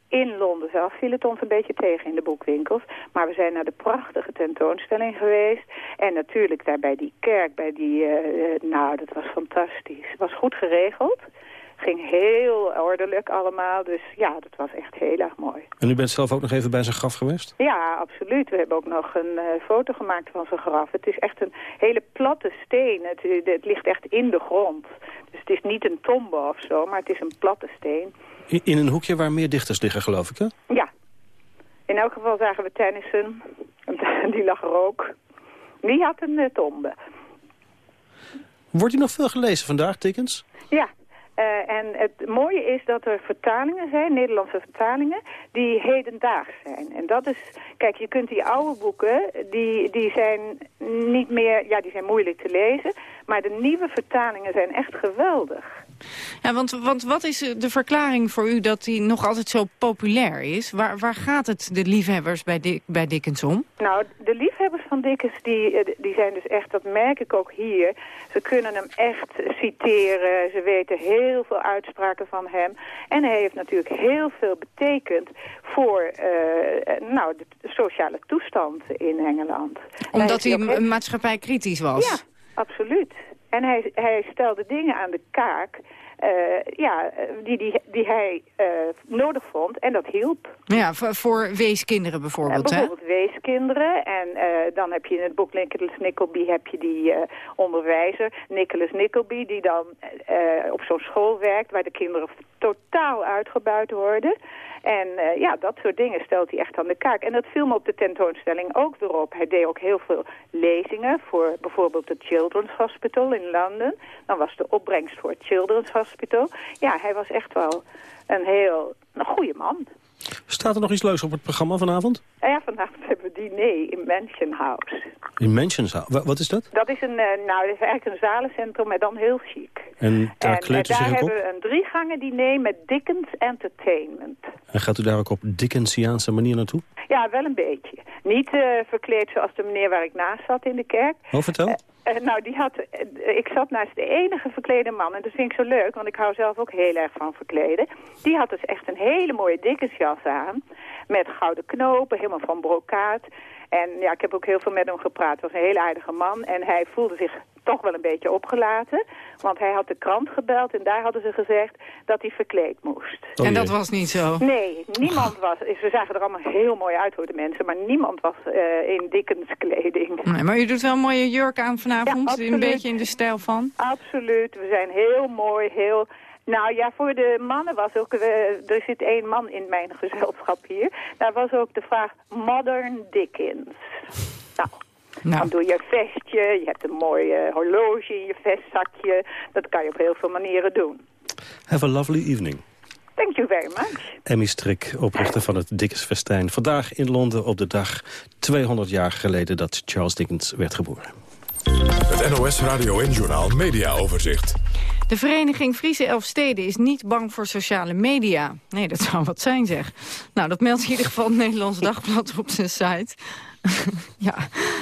Speaker 51: in Londen zelf viel het ons een beetje tegen in de boekwinkels. Maar we zijn naar de prachtige tentoonstelling geweest. En natuurlijk daar bij die kerk, bij die, eh, eh, nou, dat was fantastisch. Het was goed geregeld. Ging heel ordelijk allemaal. Dus ja, dat was echt heel erg mooi.
Speaker 8: En u bent zelf ook nog even bij zijn graf geweest?
Speaker 51: Ja, absoluut. We hebben ook nog een eh, foto gemaakt van zijn graf. Het is echt een hele platte steen. Het, het ligt echt in de grond. Dus het is niet een tombe of zo, maar het is een platte steen.
Speaker 8: In, een hoekje waar meer dichters liggen, geloof ik, hè?
Speaker 51: Ja. In elk geval zagen we Tennyson. Die lag er ook. Die had een eh, tombe.
Speaker 8: Wordt hij nog veel gelezen vandaag, Dickens?
Speaker 51: Ja. Eh, en het mooie is dat er vertalingen zijn, Nederlandse vertalingen, die hedendaags zijn. En dat is, kijk, je kunt die oude boeken, die, die zijn niet meer, ja, die zijn moeilijk te lezen. Maar de nieuwe vertalingen zijn echt geweldig.
Speaker 9: Ja, want, want wat is eh, de verklaring voor u dat hij nog altijd zo populair is? Waar, waar gaat het de liefhebbers bij, Dick, bij Dickens om?
Speaker 51: Nou, de liefhebbers van Dickens, die, eh, die zijn dus echt, dat merk ik ook hier. Ze kunnen hem echt citeren. Ze weten heel veel uitspraken van hem. En hij heeft natuurlijk heel veel betekend voor eh, nou, de sociale toestand in Engeland.
Speaker 9: Omdat hij
Speaker 51: is ook heel-
Speaker 9: maatschappij kritisch was?
Speaker 51: Ja, absoluut. En hij, hij stelde dingen aan de kaak eh, ja, die, die, die hij eh, nodig vond. En dat hielp.
Speaker 9: Ja, voor, voor weeskinderen bijvoorbeeld,
Speaker 51: Ja,
Speaker 9: hè?
Speaker 51: bijvoorbeeld weeskinderen. En eh, dan heb je in het boek Nicholas Nickleby heb je die onderwijzer, Nicholas Nickleby, die dan eh, op zo'n school werkt waar de kinderen totaal uitgebuit worden. En eh, ja, dat soort dingen stelt hij echt aan de kaak. En dat viel me op de tentoonstelling ook weer op. Hij deed ook heel veel lezingen voor bijvoorbeeld het Children's Hospital in Londen. Dan was de opbrengst voor het Children's Hospital. Ja, hij was echt wel een heel een goede man.
Speaker 8: Staat er nog iets leuks op het programma vanavond?
Speaker 51: En ja, vanavond hebben we diner in Mansion House.
Speaker 8: In Mansions. Wa- Wat is dat?
Speaker 51: Dat is een, eh, nou, dat is eigenlijk een zalencentrum, maar dan heel chic.
Speaker 8: En daar
Speaker 51: en eh, daar
Speaker 8: op?
Speaker 51: hebben we een drie gangen diner met Dickens Entertainment.
Speaker 8: En gaat u daar ook op Dickensiaanse manier naartoe?
Speaker 51: Ja, wel een beetje. Niet eh, verkleed zoals de meneer waar ik naast zat in de kerk.
Speaker 8: Oh, vertel.
Speaker 51: Eh, nou, die had, eh, ik zat naast de enige verklede man. En dat vind ik zo leuk, want ik hou zelf ook heel erg van verkleden. Die had dus echt een hele mooie Dickensjas aan. Met gouden knopen, helemaal van brokaat. En ja, ik heb ook heel veel met hem gepraat. Het was een hele aardige man. En hij voelde zich toch wel een beetje opgelaten. Want hij had de krant gebeld en daar hadden ze gezegd dat hij verkleed moest.
Speaker 9: en dat was niet zo?
Speaker 51: Nee, niemand was... Ze zagen er allemaal heel mooi uit hoor, de mensen. Maar niemand was eh, in Dickens kleding.
Speaker 9: Nee, maar u doet wel een mooie jurk aan vanavond,
Speaker 51: Ja,
Speaker 9: een beetje in de stijl van.
Speaker 51: Absoluut, we zijn heel mooi, heel... Nou ja, voor de mannen was ook... eh, er zit één man in mijn gezelschap hier. Daar was ook de vraag Modern Dickens. Nou, Nou. Dan doe je een vestje, je hebt een mooi uh, horloge in je vestzakje. Dat kan je op heel veel manieren doen.
Speaker 8: Have a lovely evening.
Speaker 51: Thank you very much.
Speaker 8: Emmy Strik, oprichter van het Dickens Festijn. Vandaag in Londen op de dag 200 jaar geleden dat Charles Dickens werd geboren.
Speaker 48: Het NOS Radio en Journal Media Overzicht.
Speaker 9: De vereniging Friese Elfsteden is niet bang voor sociale media. Nee, dat zou wat zijn, zeg. Nou, dat meldt in ieder geval het Nederlands Dagblad op zijn site. ja,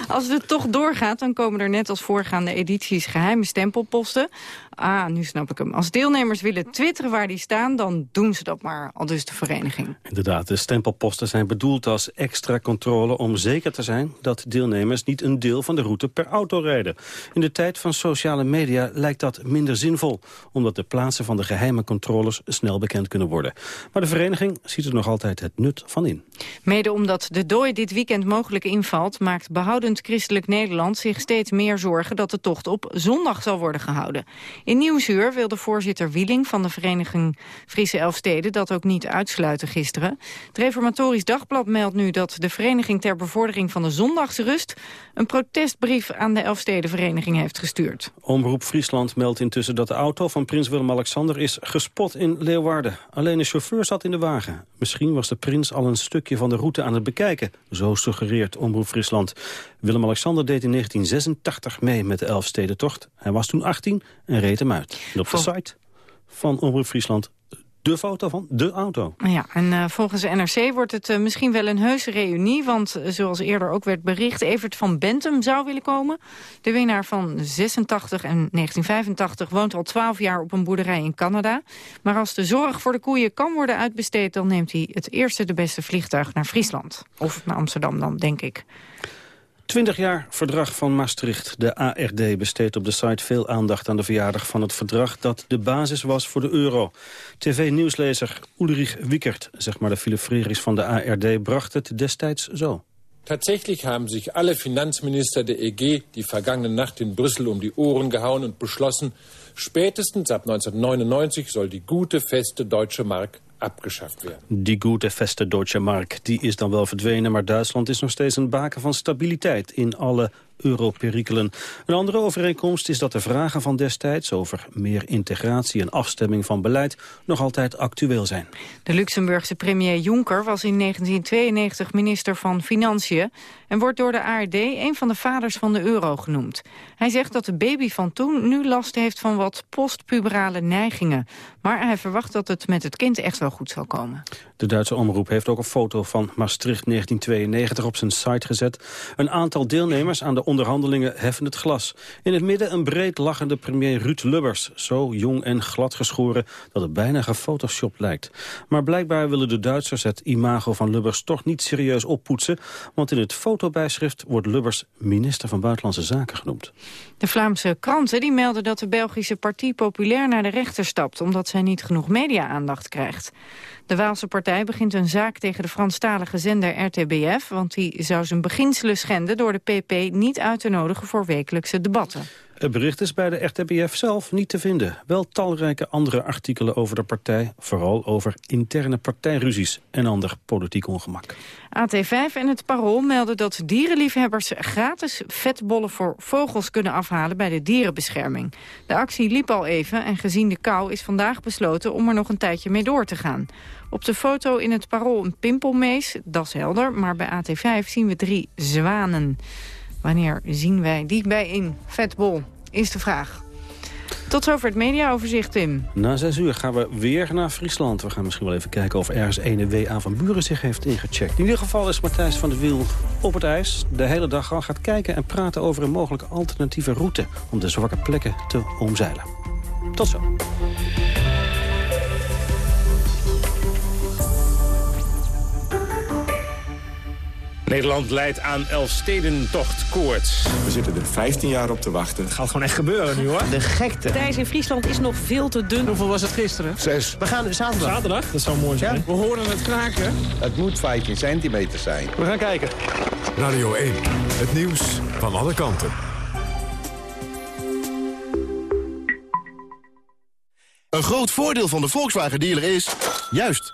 Speaker 9: als het toch doorgaat, dan komen er net als voorgaande edities geheime stempelposten. Ah, nu snap ik hem. Als deelnemers willen twitteren waar die staan, dan doen ze dat maar, al dus de vereniging.
Speaker 8: Inderdaad, de stempelposten zijn bedoeld als extra controle om zeker te zijn dat deelnemers niet een deel van de route per auto rijden. In de tijd van sociale media lijkt dat minder zinvol, omdat de plaatsen van de geheime controles snel bekend kunnen worden. Maar de vereniging ziet er nog altijd het nut van in.
Speaker 9: Mede omdat de dooi dit weekend mogelijk invalt, maakt behoudend Christelijk Nederland zich steeds meer zorgen dat de tocht op zondag zal worden gehouden. In Nieuwsuur wilde voorzitter Wieling van de vereniging Friese Elfsteden dat ook niet uitsluiten gisteren. Het Reformatorisch Dagblad meldt nu dat de vereniging ter bevordering van de zondagsrust een protestbrief aan de Elfstedenvereniging heeft gestuurd.
Speaker 8: Omroep Friesland meldt intussen dat de auto van prins Willem-Alexander is gespot in Leeuwarden. Alleen de chauffeur zat in de wagen. Misschien was de prins al een stukje van de route aan het bekijken, zo suggereert Omroep Friesland. Willem-Alexander deed in 1986 mee met de Elfstedentocht. Hij was toen 18 en reed hem uit. En op de site van Omroep Friesland de foto van de auto.
Speaker 9: Ja, en uh, volgens de NRC wordt het uh, misschien wel een heuse reunie... want uh, zoals eerder ook werd bericht, Evert van Bentum zou willen komen. De winnaar van 86 en 1985 woont al 12 jaar op een boerderij in Canada. Maar als de zorg voor de koeien kan worden uitbesteed... dan neemt hij het eerste de beste vliegtuig naar Friesland. Of naar Amsterdam dan, denk ik.
Speaker 8: 20 jaar verdrag van Maastricht. De ARD besteedt op de site veel aandacht aan de verjaardag van het verdrag... dat de basis was voor de euro. TV-nieuwslezer Ulrich Wickert, zeg maar de Philippe van de ARD... bracht het destijds zo.
Speaker 52: Tatsächlich haben sich alle Finanzminister der EG die vergangene Nacht in Brüssel um die Ohren gehauen und beschlossen, spätestens ab 1999 soll die gute, feste deutsche Mark
Speaker 8: Die gute feste Deutsche Mark die is dan wel verdwenen... maar Duitsland is nog steeds een baken van stabiliteit in alle europerikelen. Een andere overeenkomst is dat de vragen van destijds... over meer integratie en afstemming van beleid nog altijd actueel zijn.
Speaker 9: De Luxemburgse premier Juncker was in 1992 minister van Financiën... en wordt door de ARD een van de vaders van de euro genoemd. Hij zegt dat de baby van toen nu last heeft van wat postpuberale neigingen. Maar hij verwacht dat het met het kind echt wel goed zal komen.
Speaker 8: De Duitse omroep heeft ook een foto van Maastricht 1992 op zijn site gezet. Een aantal deelnemers aan de onderhandelingen heffen het glas. In het midden een breed lachende premier Ruud Lubbers. Zo jong en glad geschoren dat het bijna gefotoshopt lijkt. Maar blijkbaar willen de Duitsers het imago van Lubbers toch niet serieus oppoetsen. Want in het fotobijschrift wordt Lubbers minister van Buitenlandse Zaken genoemd.
Speaker 9: De Vlaamse kranten die melden dat de Belgische partij populair naar de rechter stapt... omdat zij niet genoeg media-aandacht krijgt. De Waalse partij begint een zaak tegen de Franstalige zender RTBF... want die zou zijn beginselen schenden door de PP niet uit te nodigen voor wekelijkse debatten.
Speaker 8: Het bericht is bij de RTBF zelf niet te vinden. Wel talrijke andere artikelen over de partij, vooral over interne partijruzies en ander politiek ongemak.
Speaker 9: AT5 en het Parool melden dat dierenliefhebbers gratis vetbollen voor vogels kunnen afhalen bij de dierenbescherming. De actie liep al even en gezien de kou is vandaag besloten om er nog een tijdje mee door te gaan. Op de foto in het Parool een pimpelmees, dat is helder, maar bij AT5 zien we drie zwanen. Wanneer zien wij die bij in Vetbol, is de vraag. Tot zover het mediaoverzicht, Tim.
Speaker 8: Na zes uur gaan we weer naar Friesland. We gaan misschien wel even kijken of ergens ene W.A. van Buren zich heeft ingecheckt. In ieder geval is Matthijs van der Wiel op het ijs. De hele dag al gaat kijken en praten over een mogelijke alternatieve route... om de zwakke plekken te omzeilen. Tot zo.
Speaker 53: Nederland leidt aan Elfstedentocht koorts.
Speaker 54: We zitten er 15 jaar op te wachten.
Speaker 53: Het gaat gewoon echt gebeuren nu hoor.
Speaker 55: De gekte. Thijs in Friesland is nog veel te dun.
Speaker 53: Hoeveel was het gisteren?
Speaker 54: Zes.
Speaker 55: We gaan zaterdag.
Speaker 53: Zaterdag? Dat zou mooi zijn.
Speaker 55: Ja?
Speaker 53: We horen het kraken.
Speaker 54: Het moet 15 centimeter zijn.
Speaker 53: We gaan kijken.
Speaker 48: Radio 1, het nieuws van alle kanten.
Speaker 56: Een groot voordeel van de Volkswagen dealer is... juist